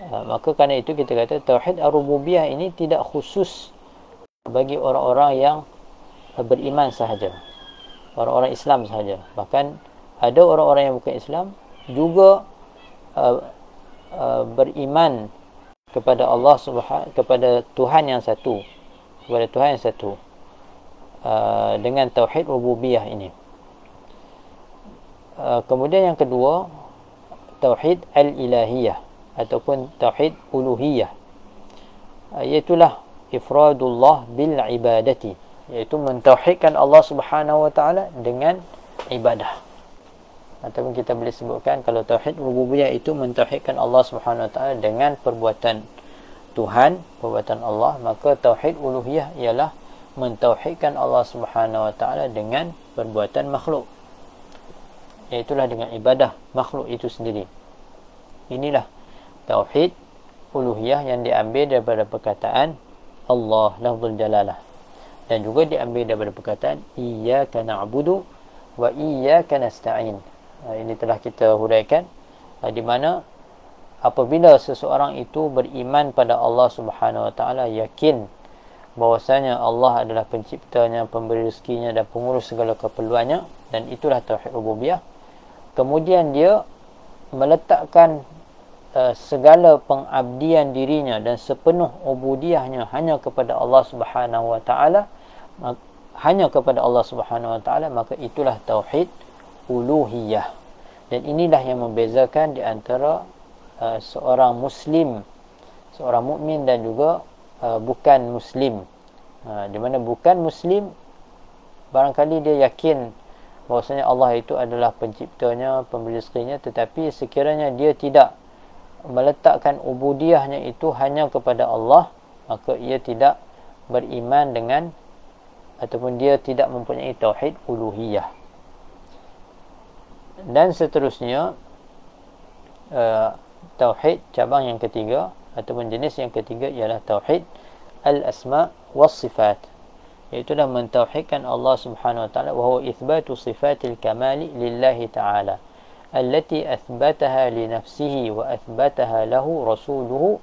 Ha, maka kerana itu kita kata tauhid ar-rububiyah ini tidak khusus bagi orang-orang yang beriman sahaja. Orang-orang Islam sahaja. Bahkan ada orang-orang yang bukan Islam juga uh, uh, beriman kepada Allah Subhanahu kepada Tuhan yang satu kepada Tuhan yang satu uh, dengan tauhid rububiyah ini. Uh, kemudian yang kedua tauhid al-ilahiyah ataupun tauhid uluhiyah. Iaitulah ifradullah bil ibadati iaitu mentauhidkan Allah Subhanahu wa taala dengan ibadah ataupun kita boleh sebutkan kalau tauhid rububiyah itu mentauhidkan Allah Subhanahu wa taala dengan perbuatan Tuhan perbuatan Allah maka tauhid uluhiyah ialah mentauhidkan Allah Subhanahu wa taala dengan perbuatan makhluk. Iaitulah dengan ibadah makhluk itu sendiri. Inilah tauhid uluhiyah yang diambil daripada perkataan Allah lafzul jalalah. Dan juga diambil daripada perkataan iyyaka na'budu wa iyyaka nasta'in ini telah kita huraikan ha, di mana apabila seseorang itu beriman pada Allah Subhanahu wa taala yakin bahwasanya Allah adalah penciptanya pemberi rezekinya dan pengurus segala keperluannya dan itulah tauhid rububiyah. Kemudian dia meletakkan uh, segala pengabdian dirinya dan sepenuh ubudiahnya hanya kepada Allah Subhanahu wa taala hanya kepada Allah Subhanahu wa taala maka itulah tauhid uluhiyah dan inilah yang membezakan di antara uh, seorang muslim seorang mukmin dan juga uh, bukan muslim. Uh, di mana bukan muslim barangkali dia yakin bahwasanya Allah itu adalah penciptanya pemberi rezekinya tetapi sekiranya dia tidak meletakkan ubudiahnya itu hanya kepada Allah maka ia tidak beriman dengan ataupun dia tidak mempunyai tauhid uluhiyah dan seterusnya uh, tauhid cabang yang ketiga ataupun jenis yang ketiga ialah tauhid al-asma was sifat iaitu dah mentauhidkan Allah Subhanahu wa taala wahuwa ithbatu sifatil kamali lillahi taala allati athbataha li nafsihi wa athbataha lahu rasuluhu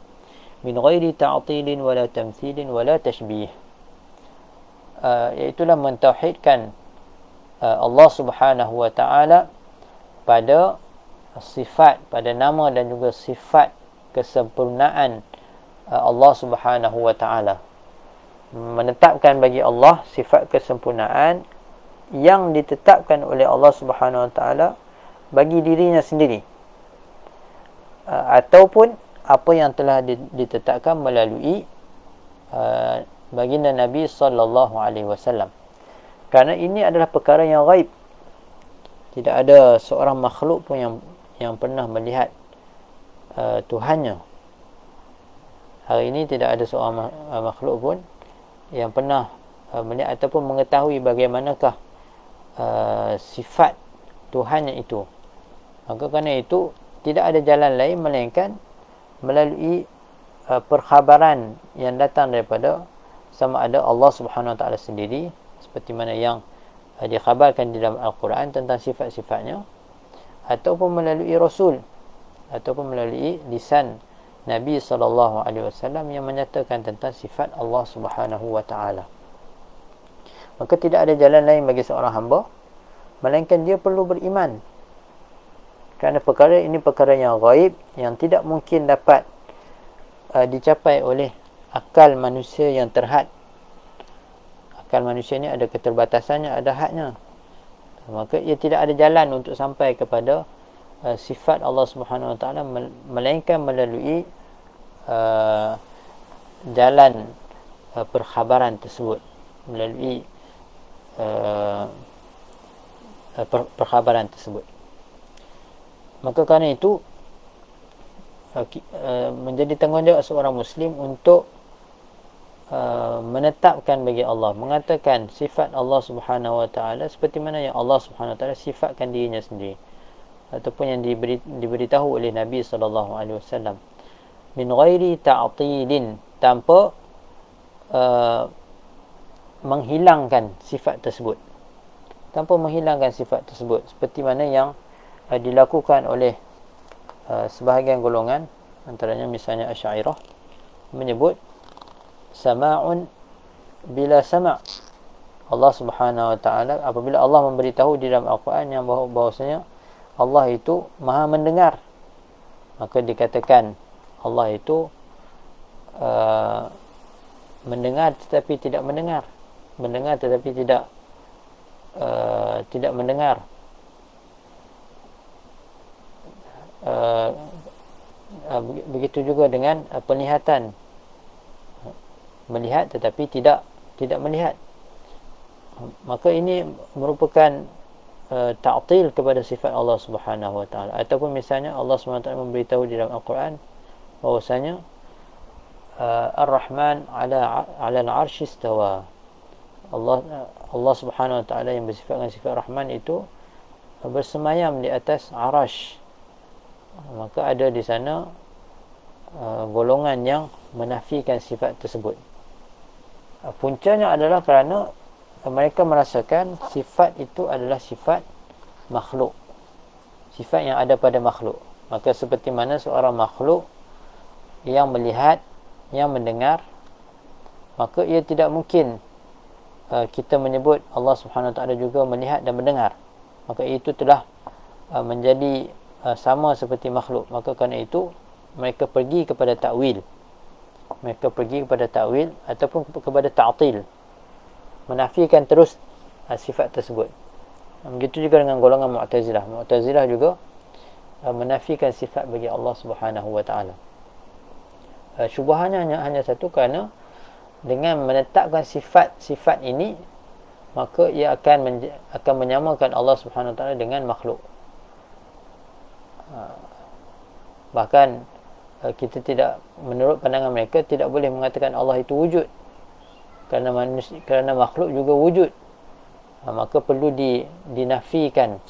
min ghairi ta'tilin wala tamthilin wala tashbih. Eh, iaitu dah mentauhidkan eh, Allah Subhanahu wa taala pada sifat pada nama dan juga sifat kesempurnaan uh, Allah Subhanahu wa taala. Menetapkan bagi Allah sifat kesempurnaan yang ditetapkan oleh Allah Subhanahu wa taala bagi dirinya sendiri. Uh, ataupun apa yang telah ditetapkan melalui uh, baginda Nabi sallallahu alaihi wasallam. Kerana ini adalah perkara yang gaib tidak ada seorang makhluk pun yang yang pernah melihat uh, Tuhannya. Hari ini tidak ada seorang uh, makhluk pun yang pernah uh, melihat ataupun mengetahui bagaimanakah uh, sifat Tuhannya itu. Maka kerana itu tidak ada jalan lain melainkan melalui uh, perkhabaran yang datang daripada sama ada Allah Subhanahu Wa Taala sendiri seperti mana yang dikhabarkan di dalam Al-Quran tentang sifat-sifatnya ataupun melalui rasul ataupun melalui lisan Nabi sallallahu alaihi wasallam yang menyatakan tentang sifat Allah Subhanahu wa taala. Maka tidak ada jalan lain bagi seorang hamba melainkan dia perlu beriman kerana perkara ini perkara yang gaib yang tidak mungkin dapat uh, dicapai oleh akal manusia yang terhad akal manusia ini ada keterbatasannya ada hadnya maka ia tidak ada jalan untuk sampai kepada uh, sifat Allah Subhanahu Wa Taala melainkan melalui uh, jalan uh, perkhabaran tersebut. Melalui uh, uh per, perkhabaran tersebut. Maka kerana itu uh, uh, menjadi tanggungjawab seorang muslim untuk uh, menetapkan bagi Allah mengatakan sifat Allah Subhanahu wa taala seperti mana yang Allah Subhanahu wa taala sifatkan dirinya sendiri ataupun yang diberi, diberitahu oleh Nabi sallallahu alaihi wasallam. Min ghairi ta'tilin tanpa uh, menghilangkan sifat tersebut. Tanpa menghilangkan sifat tersebut seperti mana yang uh, dilakukan oleh uh, sebahagian golongan antaranya misalnya Asy'ariyah menyebut sama'un bila sama' Allah Subhanahu wa taala apabila Allah memberitahu di dalam Al-Quran yang bahawa bahwasanya Allah itu Maha mendengar maka dikatakan Allah itu uh, mendengar tetapi tidak mendengar mendengar tetapi tidak uh, tidak mendengar. Uh, uh, begitu juga dengan uh, penglihatan melihat tetapi tidak tidak melihat. Maka ini merupakan uh, ta'til kepada sifat Allah Subhanahu wa taala. Ataupun misalnya Allah Subhanahu wa taala memberitahu di dalam Al-Quran bahwasanya uh, Ar-Rahman ala ala al-'arsy istawa. Allah Allah Subhanahu wa taala yang bersifat dengan sifat Rahman itu bersemayam di atas arash maka ada di sana uh, golongan yang menafikan sifat tersebut puncanya adalah kerana mereka merasakan sifat itu adalah sifat makhluk. Sifat yang ada pada makhluk. Maka seperti mana seorang makhluk yang melihat yang mendengar maka ia tidak mungkin uh, kita menyebut Allah Subhanahu taala juga melihat dan mendengar. Maka itu telah uh, menjadi uh, sama seperti makhluk. Maka kerana itu mereka pergi kepada takwil mereka pergi kepada takwil ataupun kepada ta'til. Menafikan terus uh, sifat tersebut. Begitu juga dengan golongan Mu'tazilah. Mu'tazilah juga uh, menafikan sifat bagi Allah Subhanahu wa taala. Uh, syubhannya hanya hanya satu kerana dengan menetapkan sifat-sifat ini maka ia akan akan menyamakan Allah Subhanahu taala dengan makhluk. Ha. bahkan uh, kita tidak menurut pandangan mereka tidak boleh mengatakan Allah itu wujud. Kerana manusia kerana makhluk juga wujud. Ha, maka perlu di, dinafikan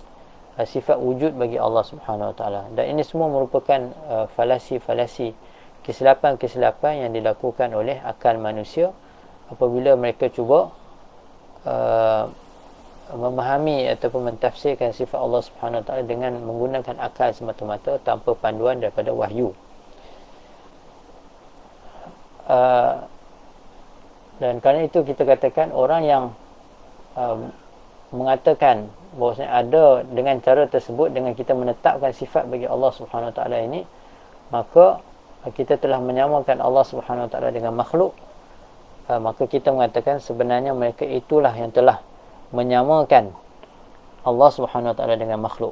uh, sifat wujud bagi Allah Subhanahu Wa Taala. Dan ini semua merupakan uh, falasi-falasi kesilapan-kesilapan yang dilakukan oleh akal manusia apabila mereka cuba uh, memahami ataupun mentafsirkan sifat Allah Subhanahu Wa Taala dengan menggunakan akal semata-mata tanpa panduan daripada wahyu. Uh, dan kerana itu kita katakan orang yang uh, mengatakan bahawasanya ada dengan cara tersebut dengan kita menetapkan sifat bagi Allah Subhanahu Taala ini maka kita telah menyamakan Allah Subhanahu Taala dengan makhluk uh, maka kita mengatakan sebenarnya mereka itulah yang telah menyamakan Allah Subhanahu Taala dengan makhluk.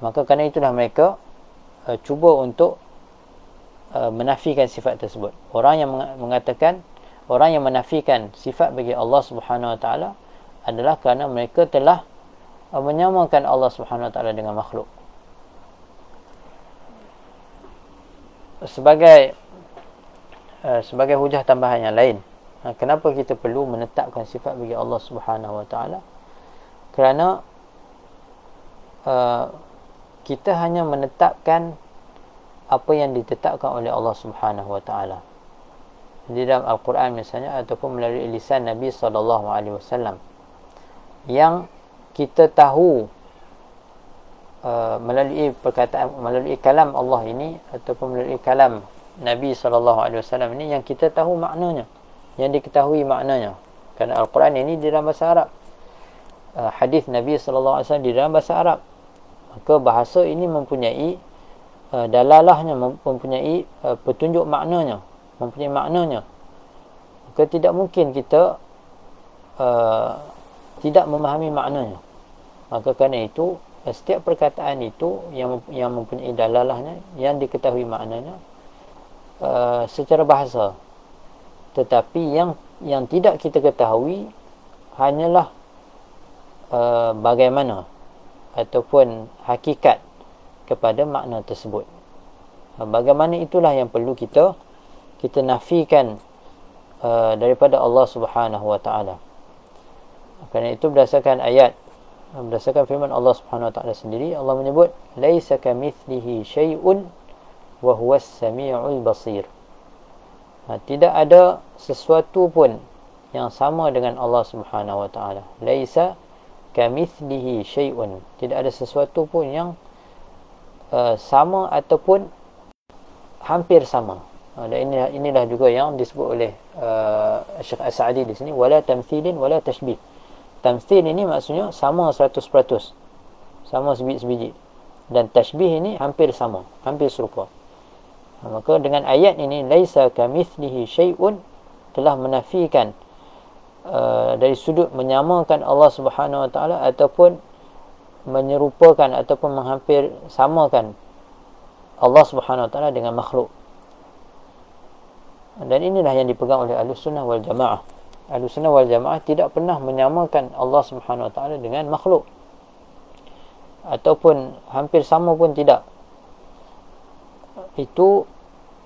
Maka kerana itulah mereka uh, cuba untuk uh, menafikan sifat tersebut. Orang yang mengatakan orang yang menafikan sifat bagi Allah Subhanahu Wa Taala adalah kerana mereka telah uh, menyamakan Allah Subhanahu Wa Taala dengan makhluk. Sebagai uh, sebagai hujah tambahan yang lain, kenapa kita perlu menetapkan sifat bagi Allah Subhanahu Wa Taala? Kerana uh, kita hanya menetapkan apa yang ditetapkan oleh Allah Subhanahu Wa Taala. Di dalam Al-Quran misalnya ataupun melalui lisan Nabi sallallahu alaihi wasallam. Yang kita tahu uh, melalui perkataan melalui kalam Allah ini ataupun melalui kalam Nabi sallallahu alaihi wasallam ini yang kita tahu maknanya yang diketahui maknanya. Kerana Al-Quran ini di dalam bahasa Arab. Uh, hadis Nabi sallallahu alaihi wasallam di dalam bahasa Arab. Maka bahasa ini mempunyai uh, dalalahnya mempunyai uh, petunjuk maknanya mempunyai maknanya. Maka tidak mungkin kita uh, tidak memahami maknanya. Maka kerana itu setiap perkataan itu yang yang mempunyai dalalahnya yang diketahui maknanya uh, secara bahasa. Tetapi yang yang tidak kita ketahui hanyalah uh, bagaimana ataupun hakikat kepada makna tersebut. Uh, bagaimana itulah yang perlu kita kita nafikan uh, daripada Allah Subhanahu wa taala. Kerana itu berdasarkan ayat berdasarkan firman Allah Subhanahu wa taala sendiri Allah menyebut laisa kamitslihi syai'un wa huwas samiul basir. Ha, tidak ada sesuatu pun yang sama dengan Allah Subhanahu wa taala. Laisa kamithlihi syai'un. Tidak ada sesuatu pun yang uh, sama ataupun hampir sama. Ha, dan inilah, inilah juga yang disebut oleh uh, Syekh As-Sa'di di sini wala tamthilin wala tashbih. Tamthil ini maksudnya sama 100% sama sebiji-sebiji. Dan tashbih ini hampir sama hampir serupa. Ha, maka dengan ayat ini laisa kamithlihi syai'un telah menafikan uh, dari sudut menyamakan Allah Subhanahu Wa Taala ataupun menyerupakan ataupun menghampir samakan Allah Subhanahu Wa Taala dengan makhluk. Dan inilah yang dipegang oleh Ahlussunnah wal Jamaah. Ahlussunnah wal Jamaah tidak pernah menyamakan Allah Subhanahu Wa Taala dengan makhluk. Ataupun hampir sama pun tidak itu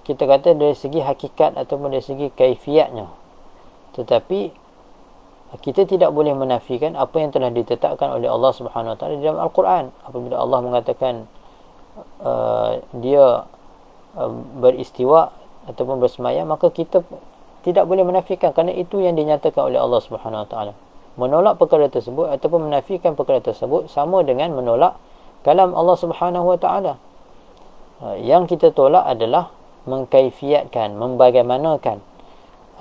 kita kata dari segi hakikat ataupun dari segi kaifiatnya tetapi kita tidak boleh menafikan apa yang telah ditetapkan oleh Allah Subhanahu Wa Taala dalam Al-Quran. Apabila Allah mengatakan uh, dia uh, beristiwa ataupun bersemayam maka kita tidak boleh menafikan kerana itu yang dinyatakan oleh Allah Subhanahu Wa Taala. Menolak perkara tersebut ataupun menafikan perkara tersebut sama dengan menolak kalam Allah Subhanahu Wa Taala. Ha, yang kita tolak adalah mengkaifiatkan, membagaimanakan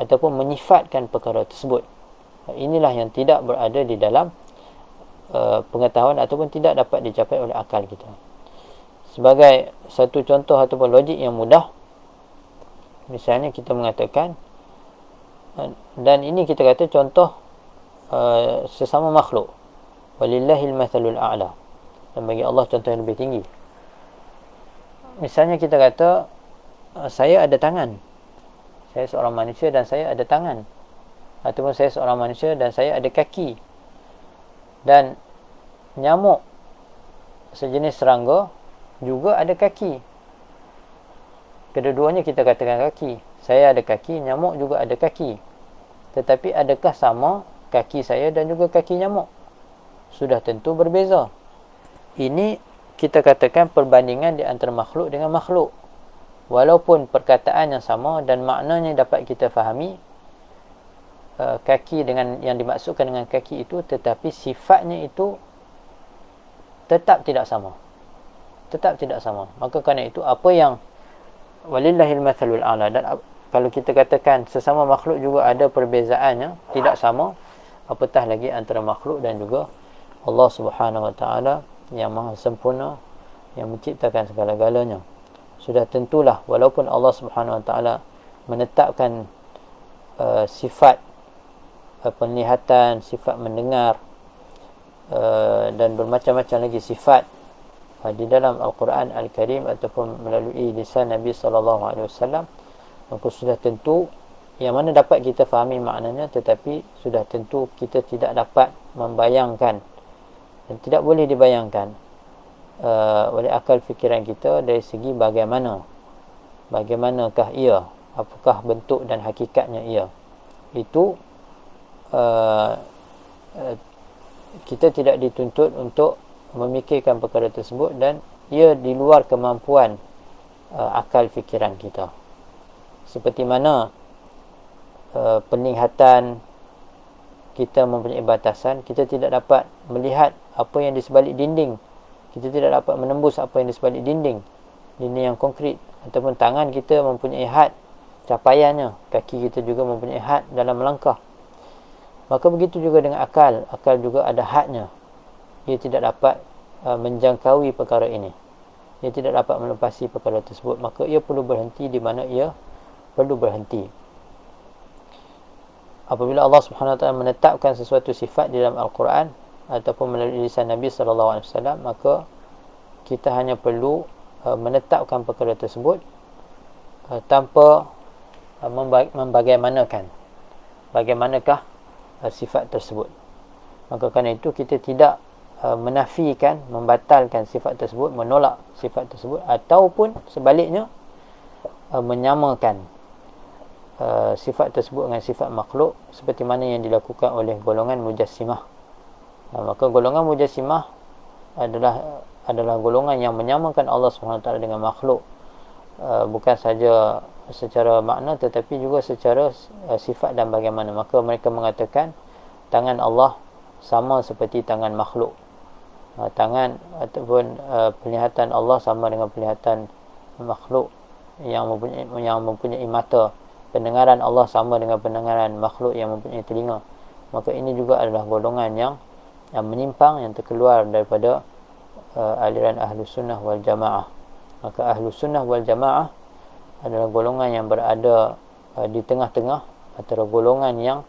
ataupun menyifatkan perkara tersebut. Inilah yang tidak berada di dalam uh, pengetahuan ataupun tidak dapat dicapai oleh akal kita. Sebagai satu contoh ataupun logik yang mudah, misalnya kita mengatakan, uh, dan ini kita kata contoh uh, sesama makhluk. Walillahil mathalul a'la. Dan bagi Allah contoh yang lebih tinggi misalnya kita kata uh, saya ada tangan saya seorang manusia dan saya ada tangan ataupun saya seorang manusia dan saya ada kaki. Dan nyamuk sejenis serangga juga ada kaki. Kedua-duanya kita katakan kaki. Saya ada kaki nyamuk juga ada kaki. Tetapi adakah sama kaki saya dan juga kaki nyamuk? Sudah tentu berbeza. Ini kita katakan perbandingan di antara makhluk dengan makhluk. Walaupun perkataan yang sama dan maknanya dapat kita fahami uh, kaki dengan yang dimaksudkan dengan kaki itu tetapi sifatnya itu tetap tidak sama. Tetap tidak sama. Maka kerana itu apa yang walillahil mathalul a'la dan kalau kita katakan sesama makhluk juga ada perbezaannya tidak sama apatah lagi antara makhluk dan juga Allah Subhanahu wa taala yang maha sempurna yang menciptakan segala-galanya. Sudah tentulah walaupun Allah Subhanahu wa taala menetapkan uh, sifat penglihatan, sifat mendengar uh, dan bermacam-macam lagi sifat di dalam Al-Quran Al-Karim ataupun melalui lisan Nabi sallallahu alaihi wasallam. Maka sudah tentu yang mana dapat kita fahami maknanya tetapi sudah tentu kita tidak dapat membayangkan dan tidak boleh dibayangkan uh, oleh akal fikiran kita dari segi bagaimana bagaimanakah ia apakah bentuk dan hakikatnya ia. Itu uh, uh, kita tidak dituntut untuk memikirkan perkara tersebut dan ia di luar kemampuan uh, akal fikiran kita. Seperti mana uh, penglihatan kita mempunyai batasan kita tidak dapat melihat apa yang di sebalik dinding. Kita tidak dapat menembus apa yang di sebalik dinding. Dinding yang konkret ataupun tangan kita mempunyai had capaiannya. Kaki kita juga mempunyai had dalam melangkah maka begitu juga dengan akal. Akal juga ada hadnya dia tidak dapat uh, menjangkaui perkara ini. Dia tidak dapat melepasi perkara tersebut. Maka ia perlu berhenti di mana ia perlu berhenti. Apabila Allah Subhanahu taala menetapkan sesuatu sifat di dalam al-Quran ataupun melalui lisan Nabi wasallam maka kita hanya perlu uh, menetapkan perkara tersebut uh, tanpa Uh, membagaimanakan. Bagaimanakah uh, sifat tersebut. Maka kerana itu kita tidak uh, menafikan membatalkan sifat tersebut menolak sifat tersebut ataupun sebaliknya menyamakan sifat tersebut dengan sifat makhluk seperti mana yang dilakukan oleh golongan mujassimah. Maka golongan mujassimah adalah adalah golongan yang menyamakan Allah SWT dengan makhluk. Bukan saja secara makna tetapi juga secara uh, sifat dan bagaimana. Maka mereka mengatakan tangan Allah sama seperti tangan makhluk. Uh, tangan ataupun uh, penglihatan Allah sama dengan penglihatan makhluk yang mempunyai yang mempunyai mata. Pendengaran Allah sama dengan pendengaran makhluk yang mempunyai telinga. Maka ini juga adalah golongan yang yang menyimpang yang terkeluar daripada uh, aliran ahlu sunnah wal jamaah. Maka ahlu sunnah wal jamaah adalah golongan yang berada uh, di tengah-tengah antara golongan yang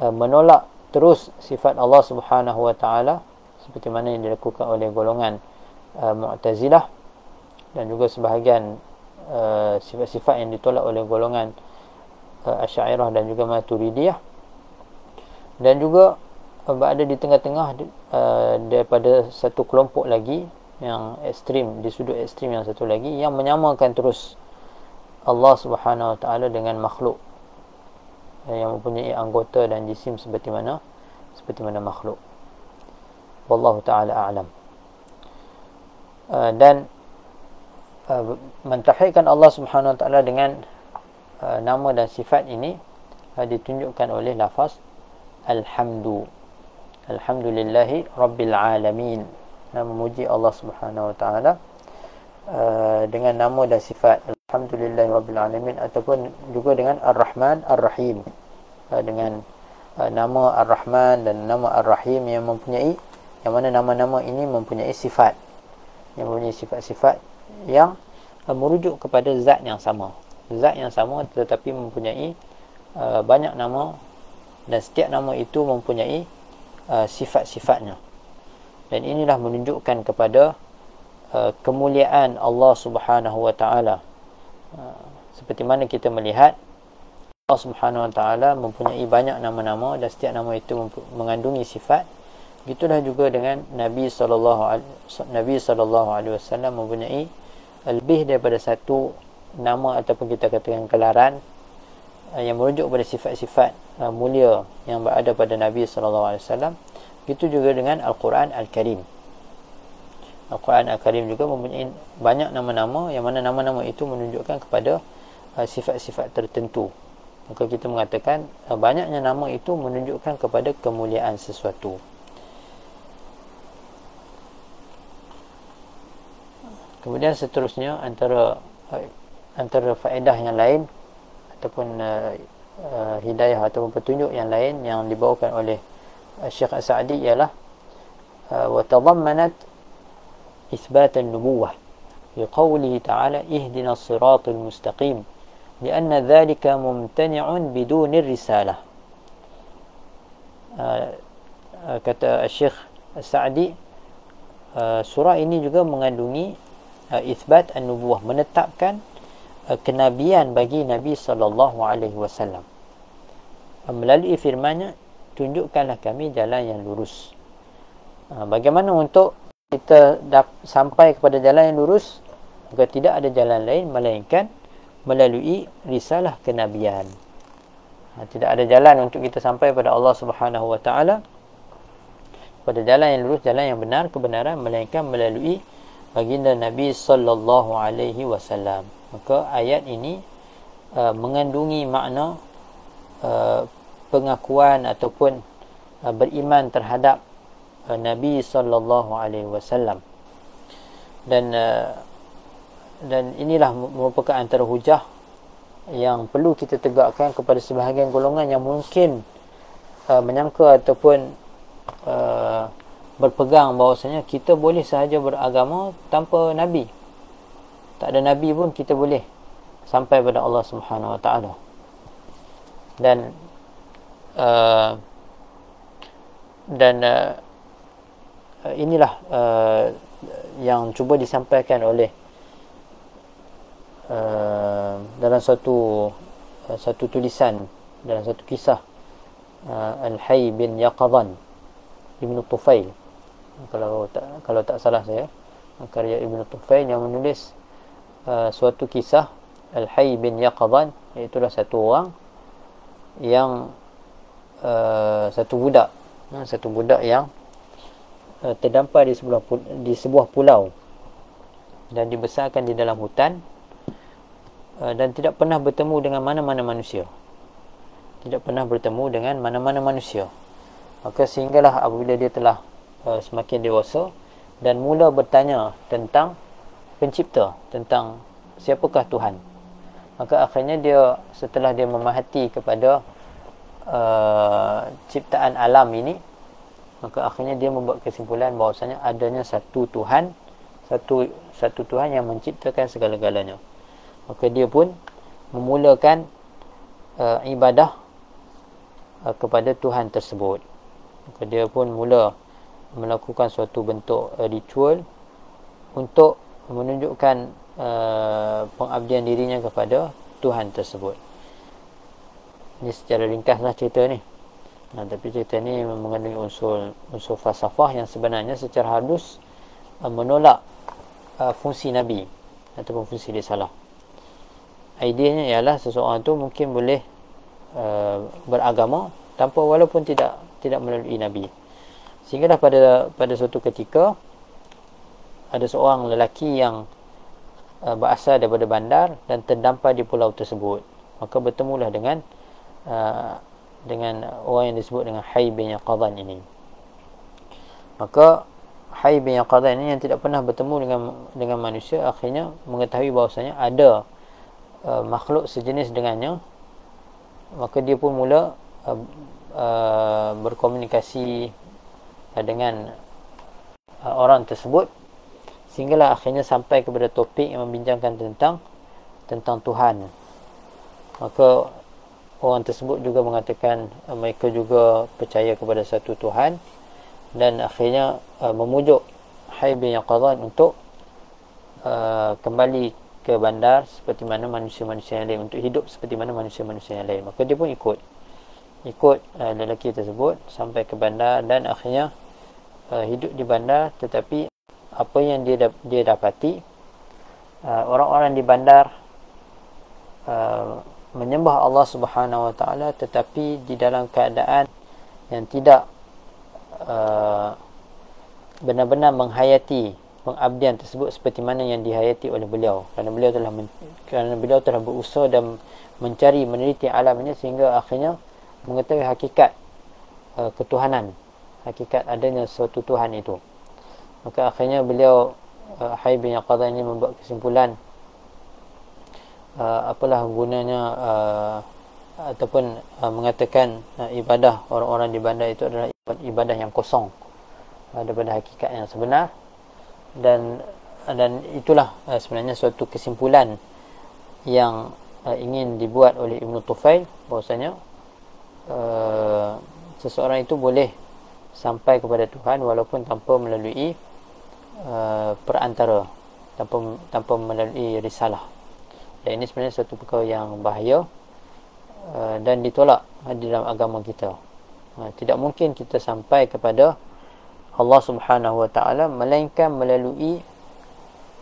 uh, menolak terus sifat Allah Subhanahu wa taala seperti mana yang dilakukan oleh golongan uh, Mu'tazilah dan juga sebahagian uh, sifat-sifat yang ditolak oleh golongan uh, Asy'ariyah dan juga Maturidiyah. Dan juga uh, berada di tengah-tengah uh, daripada satu kelompok lagi yang ekstrim di sudut ekstrim yang satu lagi yang menyamakan terus Allah Subhanahu Wa Taala dengan makhluk yang mempunyai anggota dan jisim seperti mana seperti mana makhluk. Wallahu taala a'lam. Uh, dan uh, mentauhidkan Allah Subhanahu Wa Taala dengan nama dan sifat ini ditunjukkan oleh lafaz alhamdu. Alhamdulillahi rabbil alamin. Memuji Allah Subhanahu Wa Taala uh, dengan nama dan sifat Alhamdulillahirrabbilalamin ataupun juga dengan Ar-Rahman Ar-Rahim. Uh, dengan uh, nama Ar-Rahman dan nama Ar-Rahim yang mempunyai yang mana nama-nama ini mempunyai sifat. Yang mempunyai sifat-sifat yang uh, merujuk kepada zat yang sama. Zat yang sama tetapi mempunyai uh, banyak nama dan setiap nama itu mempunyai uh, sifat-sifatnya. Dan inilah menunjukkan kepada uh, kemuliaan Allah Subhanahu wa taala. Ha, seperti mana kita melihat Allah Subhanahu Wa Taala mempunyai banyak nama-nama dan setiap nama itu mengandungi sifat. Gitulah juga dengan Nabi sallallahu Nabi sallallahu alaihi wasallam mempunyai lebih daripada satu nama ataupun kita katakan gelaran uh, yang merujuk kepada sifat-sifat uh, mulia yang berada pada Nabi sallallahu alaihi wasallam. Gitu juga dengan Al-Quran Al-Karim Al-Quran Al-Karim juga mempunyai banyak nama-nama yang mana nama-nama itu menunjukkan kepada uh, sifat-sifat tertentu. Maka kita mengatakan uh, banyaknya nama itu menunjukkan kepada kemuliaan sesuatu. Kemudian seterusnya antara uh, antara faedah yang lain ataupun uh, hidayah ataupun petunjuk yang lain yang dibawakan oleh Syekh As-Sa'di ialah wa tadammanat ithbat an-nubuwah fi qawlihi ta'ala ihdina as-siratal mustaqim لأن ذلك ممتنع بدون الرسالة kata Syekh Sa'di surah ini juga mengandungi isbat an-nubuwah menetapkan kenabian bagi Nabi sallallahu alaihi wasallam melalui firman-Nya tunjukkanlah kami jalan yang lurus bagaimana untuk kita sampai kepada jalan yang lurus maka tidak ada jalan lain melainkan melalui risalah kenabian. Ha, tidak ada jalan untuk kita sampai pada Allah Subhanahu Wa Taala pada jalan yang lurus, jalan yang benar, kebenaran melainkan melalui baginda Nabi sallallahu alaihi wasallam. Maka ayat ini uh, mengandungi makna uh, pengakuan ataupun uh, beriman terhadap Nabi sallallahu alaihi wasallam. Dan uh, dan inilah merupakan antara hujah yang perlu kita tegakkan kepada sebahagian golongan yang mungkin uh, menyangka ataupun uh, berpegang bahawasanya kita boleh sahaja beragama tanpa nabi tak ada nabi pun kita boleh sampai pada Allah Subhanahu Wa Taala dan uh, dan uh, inilah uh, yang cuba disampaikan oleh uh, dalam satu satu tulisan dalam satu kisah uh, Al-Hayy bin Yaqadhan Ibn Tufail. Kalau tak kalau tak salah saya karya Ibn Tufail yang menulis uh, suatu kisah Al-Hayy bin Yaqadhan iaitu satu orang yang uh, satu budak. Satu budak yang uh, terdampar di sebuah di sebuah pulau dan dibesarkan di dalam hutan Uh, dan tidak pernah bertemu dengan mana-mana manusia. Tidak pernah bertemu dengan mana-mana manusia. Maka sehinggalah apabila dia telah uh, semakin dewasa dan mula bertanya tentang pencipta tentang siapakah Tuhan. Maka akhirnya dia setelah dia memahati kepada uh, ciptaan alam ini maka akhirnya dia membuat kesimpulan bahawasanya adanya satu Tuhan satu satu Tuhan yang menciptakan segala-galanya. Maka dia pun memulakan uh, ibadah uh, kepada Tuhan tersebut. Maka dia pun mula melakukan suatu bentuk uh, ritual untuk menunjukkan uh, pengabdian dirinya kepada Tuhan tersebut. Ini secara ringkaslah cerita ni Nah, tapi cerita ni mengandungi unsur unsur falsafah yang sebenarnya secara halus uh, menolak uh, fungsi Nabi ataupun fungsi risalah ideanya ialah seseorang tu mungkin boleh uh, beragama tanpa walaupun tidak tidak melalui nabi. Sehingga dah pada pada suatu ketika ada seorang lelaki yang uh, berasal daripada bandar dan terdampar di pulau tersebut. Maka bertemulah dengan uh, dengan orang yang disebut dengan Hay bin Yaqadhan ini. Maka Hay bin Yaqadhan ini yang tidak pernah bertemu dengan dengan manusia akhirnya mengetahui bahawasanya ada uh, makhluk sejenis dengannya. Maka dia pun mula uh, uh, berkomunikasi uh, dengan uh, orang tersebut. Sehinggalah akhirnya sampai kepada topik yang membincangkan tentang tentang Tuhan. Maka orang tersebut juga mengatakan uh, mereka juga percaya kepada satu Tuhan dan akhirnya uh, memujuk Hay bin Yaqadhan untuk uh, kembali ke bandar seperti mana manusia-manusia yang lain untuk hidup seperti mana manusia-manusia yang lain. Maka dia pun ikut. Ikut uh, lelaki tersebut sampai ke bandar dan akhirnya uh, hidup di bandar. Tetapi apa yang dia dia dapati uh, orang-orang di bandar uh, menyembah Allah Subhanahu Wa Taala tetapi di dalam keadaan yang tidak uh, benar-benar menghayati pengabdian tersebut seperti mana yang dihayati oleh beliau. Kerana beliau telah men, kerana beliau telah berusaha dan mencari meneliti alam ini sehingga akhirnya mengetahui hakikat uh, ketuhanan. Hakikat adanya suatu Tuhan itu. Maka akhirnya beliau uh, Hai bin Yaqadha ini membuat kesimpulan uh, apalah gunanya uh, ataupun uh, mengatakan uh, ibadah orang-orang di bandar itu adalah ibadah yang kosong. Uh, daripada hakikat yang sebenar. Dan dan itulah uh, sebenarnya suatu kesimpulan yang uh, ingin dibuat oleh Ibn Tufail bahwasanya uh, seseorang itu boleh sampai kepada Tuhan walaupun tanpa melalui uh, perantara tanpa tanpa melalui risalah dan ini sebenarnya satu perkara yang bahaya uh, dan ditolak di dalam agama kita uh, tidak mungkin kita sampai kepada Allah Subhanahu wa taala melainkan melalui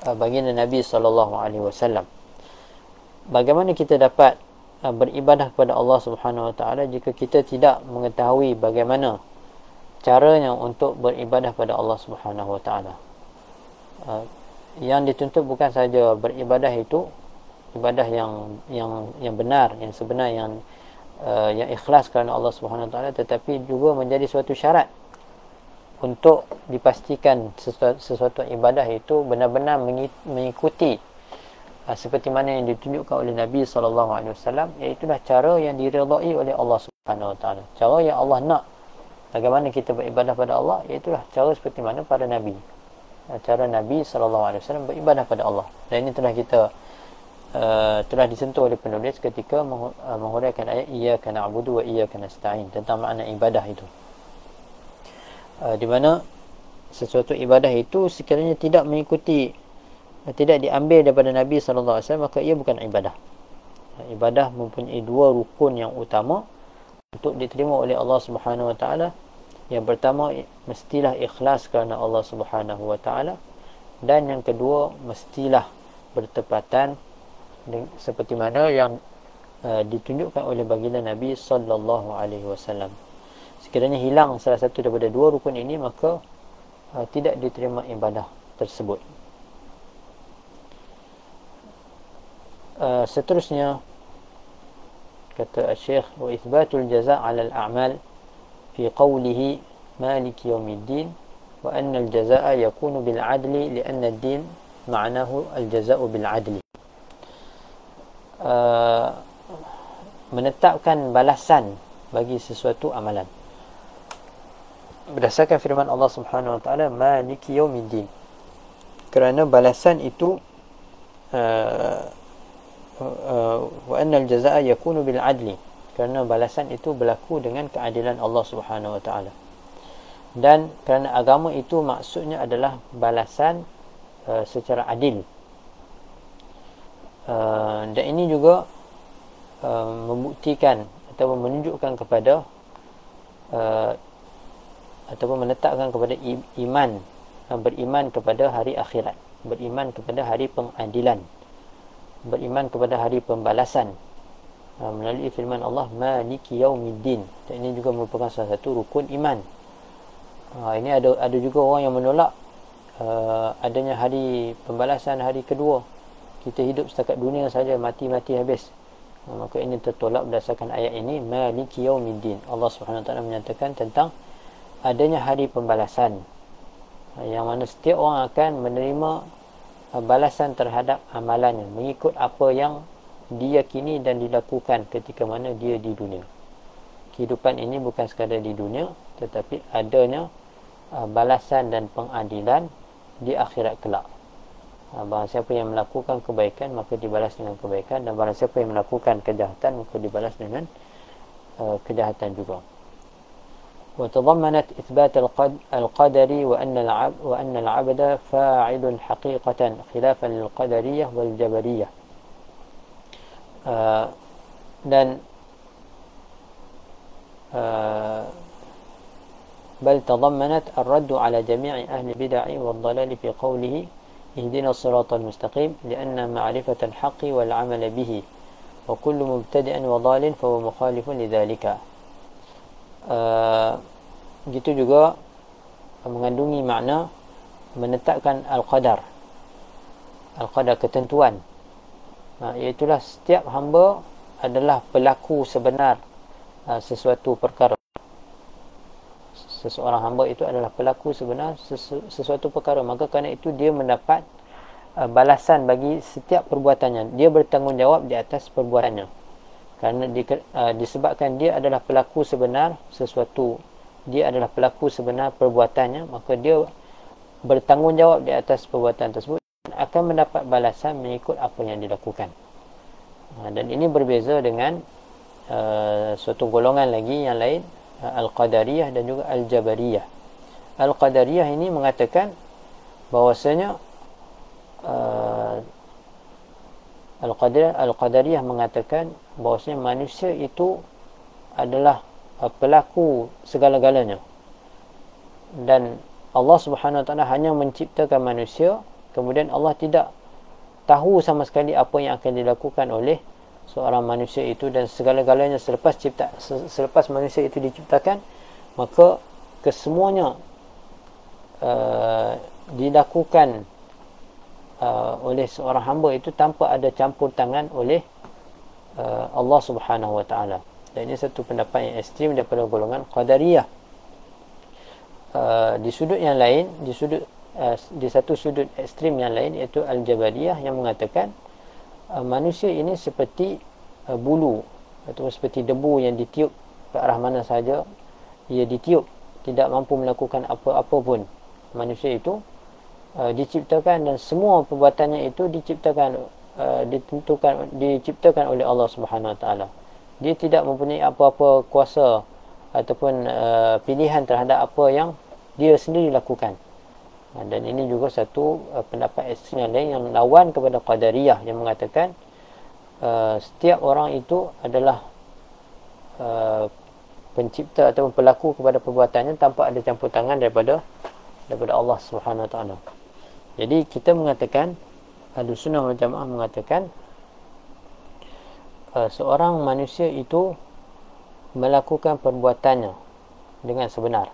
uh, baginda Nabi sallallahu alaihi wasallam bagaimana kita dapat uh, beribadah kepada Allah Subhanahu Wa Taala jika kita tidak mengetahui bagaimana caranya untuk beribadah kepada Allah Subhanahu Wa Taala. Uh, yang dituntut bukan saja beribadah itu ibadah yang yang yang benar, yang sebenar, yang uh, yang ikhlas kerana Allah Subhanahu Taala, tetapi juga menjadi suatu syarat untuk dipastikan sesuatu, sesuatu ibadah itu benar-benar mengikuti ha, seperti mana yang ditunjukkan oleh Nabi sallallahu alaihi wasallam iaitu cara yang diridai oleh Allah Subhanahu taala. Cara yang Allah nak bagaimana kita beribadah pada Allah iaitu cara seperti mana para nabi. Ha, cara Nabi sallallahu alaihi wasallam beribadah pada Allah. Dan ini telah kita uh, telah disentuh oleh penulis ketika uh, menghuraikan ayat iyyaka na'budu wa iyyaka nasta'in tentang makna ibadah itu uh, di mana sesuatu ibadah itu sekiranya tidak mengikuti tidak diambil daripada Nabi sallallahu alaihi wasallam maka ia bukan ibadah. Ibadah mempunyai dua rukun yang utama untuk diterima oleh Allah Subhanahu wa taala. Yang pertama mestilah ikhlas kerana Allah Subhanahu wa taala dan yang kedua mestilah bertepatan seperti mana yang uh, ditunjukkan oleh baginda Nabi sallallahu alaihi wasallam. Sekiranya hilang salah satu daripada dua rukun ini maka uh, tidak diterima ibadah tersebut. Uh, seterusnya kata Syekh wa ithbatul jaza' 'ala al-a'mal fi qawlihi malik yawmiddin wa anna al-jazaa'a yakunu bil 'adli li'anna ad-din ma'nahu al-jazaa'u bil 'adli uh, menetapkan balasan bagi sesuatu amalan. Berdasarkan firman Allah Subhanahu wa taala maliki yaumiddin. Kerana balasan itu uh, Uh, wa anna al-jazaa'a yakunu bil adli. Kerana balasan itu berlaku dengan keadilan Allah Subhanahu wa taala. Dan kerana agama itu maksudnya adalah balasan uh, secara adil uh, dan ini juga uh, membuktikan atau menunjukkan kepada uh, ataupun menetapkan kepada iman beriman kepada hari akhirat beriman kepada hari pengadilan beriman kepada hari pembalasan. Melalui firman Allah maliki yaumiddin. Dan ini juga merupakan salah satu rukun iman. Ini ada ada juga orang yang menolak adanya hari pembalasan hari kedua kita hidup setakat dunia saja mati-mati habis ha, maka ini tertolak berdasarkan ayat ini maliki yaumiddin Allah Subhanahu taala menyatakan tentang adanya hari pembalasan ha, yang mana setiap orang akan menerima balasan terhadap amalannya mengikut apa yang diyakini dan dilakukan ketika mana dia di dunia. Kehidupan ini bukan sekadar di dunia tetapi adanya balasan dan pengadilan di akhirat kelak. Uh, barang siapa yang melakukan kebaikan maka dibalas dengan kebaikan dan barang siapa yang melakukan kejahatan maka dibalas dengan uh, kejahatan juga. وتضمنت إثبات القدر وأن العبد, وأن العبد فاعل حقيقة خلافا للقدرية والجبرية آه dan آه بل تضمنت الرد على جميع أهل البدع والضلال في قوله اهدنا الصراط المستقيم لأن معرفة الحق والعمل به وكل مبتدئ وضال فهو مخالف لذلك uh, gitu juga mengandungi makna menetapkan al-qadar al-qadar ketentuan ha, iaitulah setiap hamba adalah pelaku sebenar uh, sesuatu perkara seseorang hamba itu adalah pelaku sebenar sesu, sesuatu perkara. Maka kerana itu dia mendapat uh, balasan bagi setiap perbuatannya. Dia bertanggungjawab di atas perbuatannya. Kerana di, uh, disebabkan dia adalah pelaku sebenar sesuatu. Dia adalah pelaku sebenar perbuatannya maka dia bertanggungjawab di atas perbuatan tersebut akan mendapat balasan mengikut apa yang dilakukan. Uh, dan ini berbeza dengan uh, suatu golongan lagi yang lain Al-Qadariyah dan juga Al-Jabariyah. Al-Qadariyah ini mengatakan bahawasanya uh, Al-Qadariyah, mengatakan bahawasanya manusia itu adalah uh, pelaku segala-galanya. Dan Allah Subhanahu Wa Taala hanya menciptakan manusia, kemudian Allah tidak tahu sama sekali apa yang akan dilakukan oleh seorang manusia itu dan segala-galanya selepas cipta selepas manusia itu diciptakan maka kesemuanya uh, dilakukan uh, oleh seorang hamba itu tanpa ada campur tangan oleh uh, Allah Subhanahu Wa Taala. Dan ini satu pendapat yang ekstrim daripada golongan Qadariyah. Uh, di sudut yang lain, di sudut uh, di satu sudut ekstrim yang lain iaitu Al-Jabariyah yang mengatakan uh, manusia ini seperti uh, bulu. Atau seperti debu yang ditiup ke arah mana saja ia ditiup. Tidak mampu melakukan apa-apa pun. Manusia itu uh, diciptakan dan semua perbuatannya itu diciptakan ditentukan diciptakan oleh Allah Subhanahu Wa Taala. Dia tidak mempunyai apa-apa kuasa ataupun uh, pilihan terhadap apa yang dia sendiri lakukan dan ini juga satu uh, pendapat ekstrim yang lain yang lawan kepada qadariyah yang mengatakan uh, setiap orang itu adalah uh, pencipta atau pelaku kepada perbuatannya tanpa ada campur tangan daripada daripada Allah Subhanahu taala. Jadi kita mengatakan Ahlus Sunnah wal Jamaah mengatakan uh, seorang manusia itu melakukan perbuatannya dengan sebenar.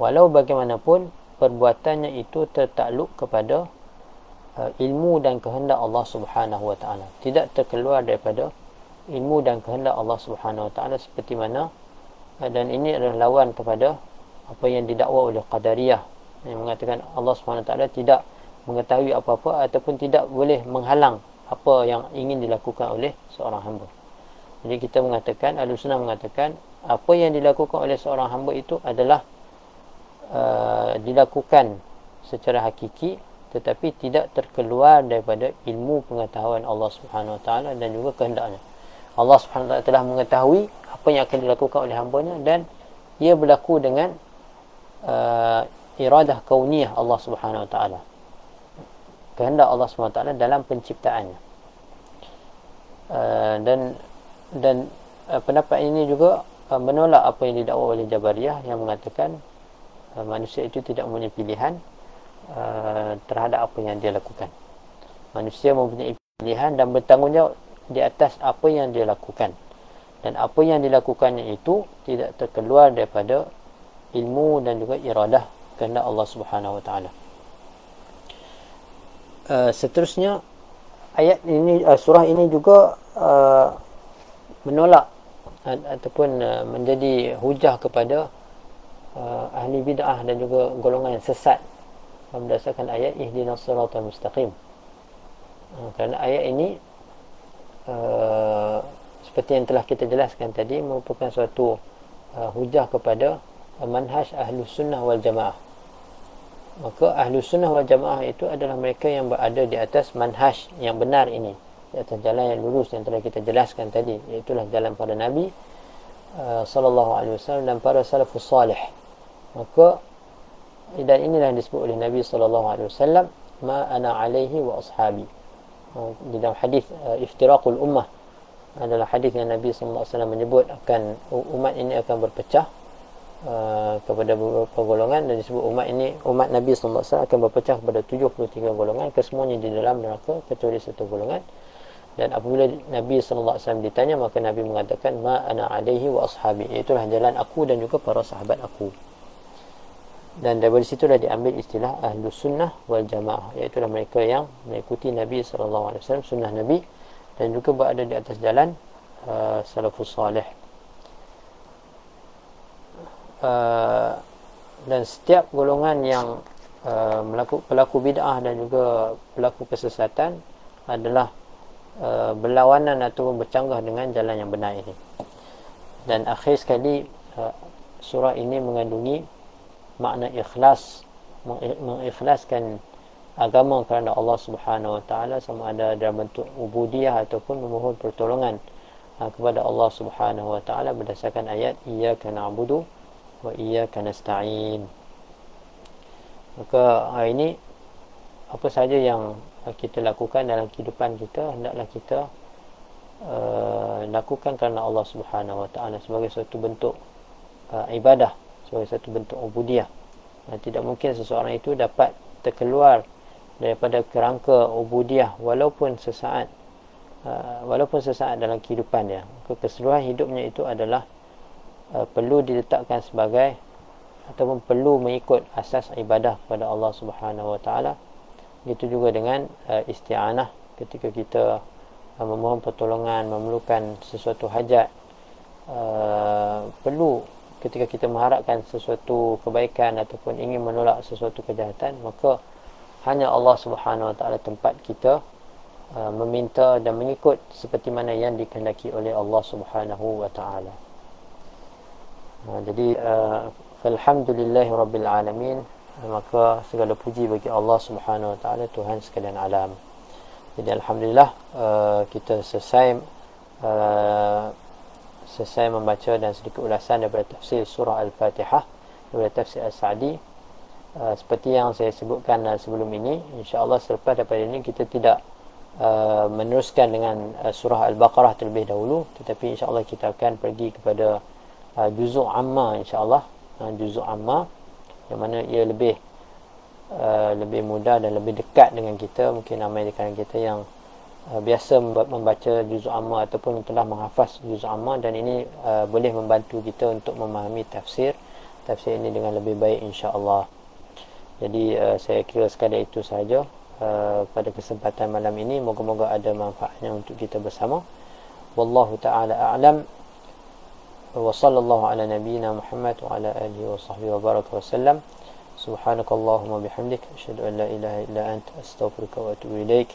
Walau bagaimanapun perbuatannya itu tertakluk kepada uh, ilmu dan kehendak Allah Subhanahu wa taala. Tidak terkeluar daripada ilmu dan kehendak Allah Subhanahu wa taala seperti mana uh, dan ini adalah lawan kepada apa yang didakwa oleh qadariyah yang mengatakan Allah Subhanahu wa taala tidak mengetahui apa-apa ataupun tidak boleh menghalang apa yang ingin dilakukan oleh seorang hamba. Jadi kita mengatakan Al-Sunnah mengatakan apa yang dilakukan oleh seorang hamba itu adalah Uh, dilakukan secara hakiki tetapi tidak terkeluar daripada ilmu pengetahuan Allah Subhanahu Wa Taala dan juga kehendaknya. Allah Subhanahu Wa Taala telah mengetahui apa yang akan dilakukan oleh hamba-Nya dan ia berlaku dengan uh, iradah kauniyah Allah Subhanahu Wa Taala. Kehendak Allah Subhanahu Wa Taala dalam penciptaannya. Uh, dan dan uh, pendapat ini juga uh, menolak apa yang didakwa oleh Jabariyah yang mengatakan manusia itu tidak mempunyai pilihan uh, terhadap apa yang dia lakukan. Manusia mempunyai pilihan dan bertanggungjawab di atas apa yang dia lakukan. Dan apa yang dilakukannya itu tidak terkeluar daripada ilmu dan juga iradah kehendak Allah Subhanahu Wa Taala. Uh, seterusnya ayat ini uh, surah ini juga uh, menolak ataupun uh, menjadi hujah kepada uh, ahli bid'ah dan juga golongan yang sesat berdasarkan ayat ihdinas siratal mustaqim. Uh, kerana ayat ini uh, seperti yang telah kita jelaskan tadi merupakan suatu uh, hujah kepada uh, manhaj ahlu sunnah wal jamaah. Maka ahlu sunnah wal jamaah itu adalah mereka yang berada di atas manhaj yang benar ini. Di atas jalan yang lurus yang telah kita jelaskan tadi. Iaitulah jalan para Nabi uh, sallallahu alaihi wasallam dan para salafus salih maka dan inilah yang disebut oleh Nabi sallallahu alaihi wasallam ma ana alaihi wa ashabi. Ha, di dalam hadis uh, iftiraqul ummah adalah hadis yang Nabi sallallahu alaihi wasallam menyebut akan umat ini akan berpecah uh, kepada beberapa golongan. Dan disebut umat ini umat Nabi sallallahu alaihi wasallam akan berpecah kepada 73 golongan kesemuanya di dalam neraka kecuali satu golongan. Dan apabila Nabi sallallahu alaihi wasallam ditanya maka Nabi mengatakan ma ana alaihi wa ashabi. Itulah jalan aku dan juga para sahabat aku dan dari situ dah diambil istilah ahlu sunnah wal jamaah. Iaitu mereka yang mengikuti Nabi SAW sunnah Nabi dan juga berada di atas jalan uh, salafus salih. Uh, dan setiap golongan yang uh, melaku, pelaku bid'ah dan juga pelaku kesesatan adalah uh, berlawanan atau bercanggah dengan jalan yang benar ini. Dan akhir sekali uh, surah ini mengandungi makna ikhlas mengikhlaskan agama kerana Allah Subhanahu Wa Taala sama ada dalam bentuk ubudiyah ataupun memohon pertolongan uh, kepada Allah Subhanahu Wa Taala berdasarkan ayat iyyaka na'budu wa iyyaka nasta'in. Maka hari ini apa saja yang kita lakukan dalam kehidupan kita hendaklah kita uh, lakukan kerana Allah Subhanahu Wa Taala sebagai satu bentuk uh, ibadah, sebagai satu bentuk ubudiyah. Uh, tidak mungkin seseorang itu dapat terkeluar daripada kerangka ubudiyah walaupun sesaat uh, walaupun sesaat dalam kehidupan dia. Keseluruhan hidupnya itu adalah uh, perlu diletakkan sebagai ataupun perlu mengikut asas ibadah kepada Allah Subhanahu Wa Taala. Itu juga dengan uh, isti'anah ketika kita uh, memohon pertolongan memerlukan sesuatu hajat. Uh, perlu ketika kita mengharapkan sesuatu kebaikan ataupun ingin menolak sesuatu kejahatan maka hanya Allah Subhanahu Wa Taala tempat kita uh, meminta dan mengikut seperti mana yang dikehendaki oleh Allah Subhanahu Wa Taala. Uh, jadi uh, alhamdulillahi rabbil alamin maka segala puji bagi Allah Subhanahu Wa Taala Tuhan sekalian alam. Jadi alhamdulillah uh, kita selesai uh, selesai membaca dan sedikit ulasan daripada tafsir surah Al-Fatihah daripada tafsir As-Sa'di. Uh, seperti yang saya sebutkan uh, sebelum ini insyaallah selepas daripada ini kita tidak uh, meneruskan dengan uh, surah al-baqarah terlebih dahulu. Tetapi insyaallah kita akan pergi kepada uh, juzuk amma insyaallah. Uh, juzuk amma yang mana ia lebih uh, lebih mudah dan lebih dekat dengan kita mungkin ramai di kalangan kita yang uh, biasa membaca juzuk amma ataupun telah menghafaz juzuk amma dan ini uh, boleh membantu kita untuk memahami tafsir tafsir ini dengan lebih baik insyaallah jadi uh, saya kira sekadar itu sahaja uh, pada kesempatan malam ini. Moga-moga ada manfaatnya untuk kita bersama. Wallahu taala a'lam. Wa sallallahu ala nabiyyina Muhammad wa ala alihi wa sahbihi wa baraka wa sallam. Subhanakallahumma bihamdik asyhadu an la ilaha illa anta astaghfiruka wa atubu ilaik.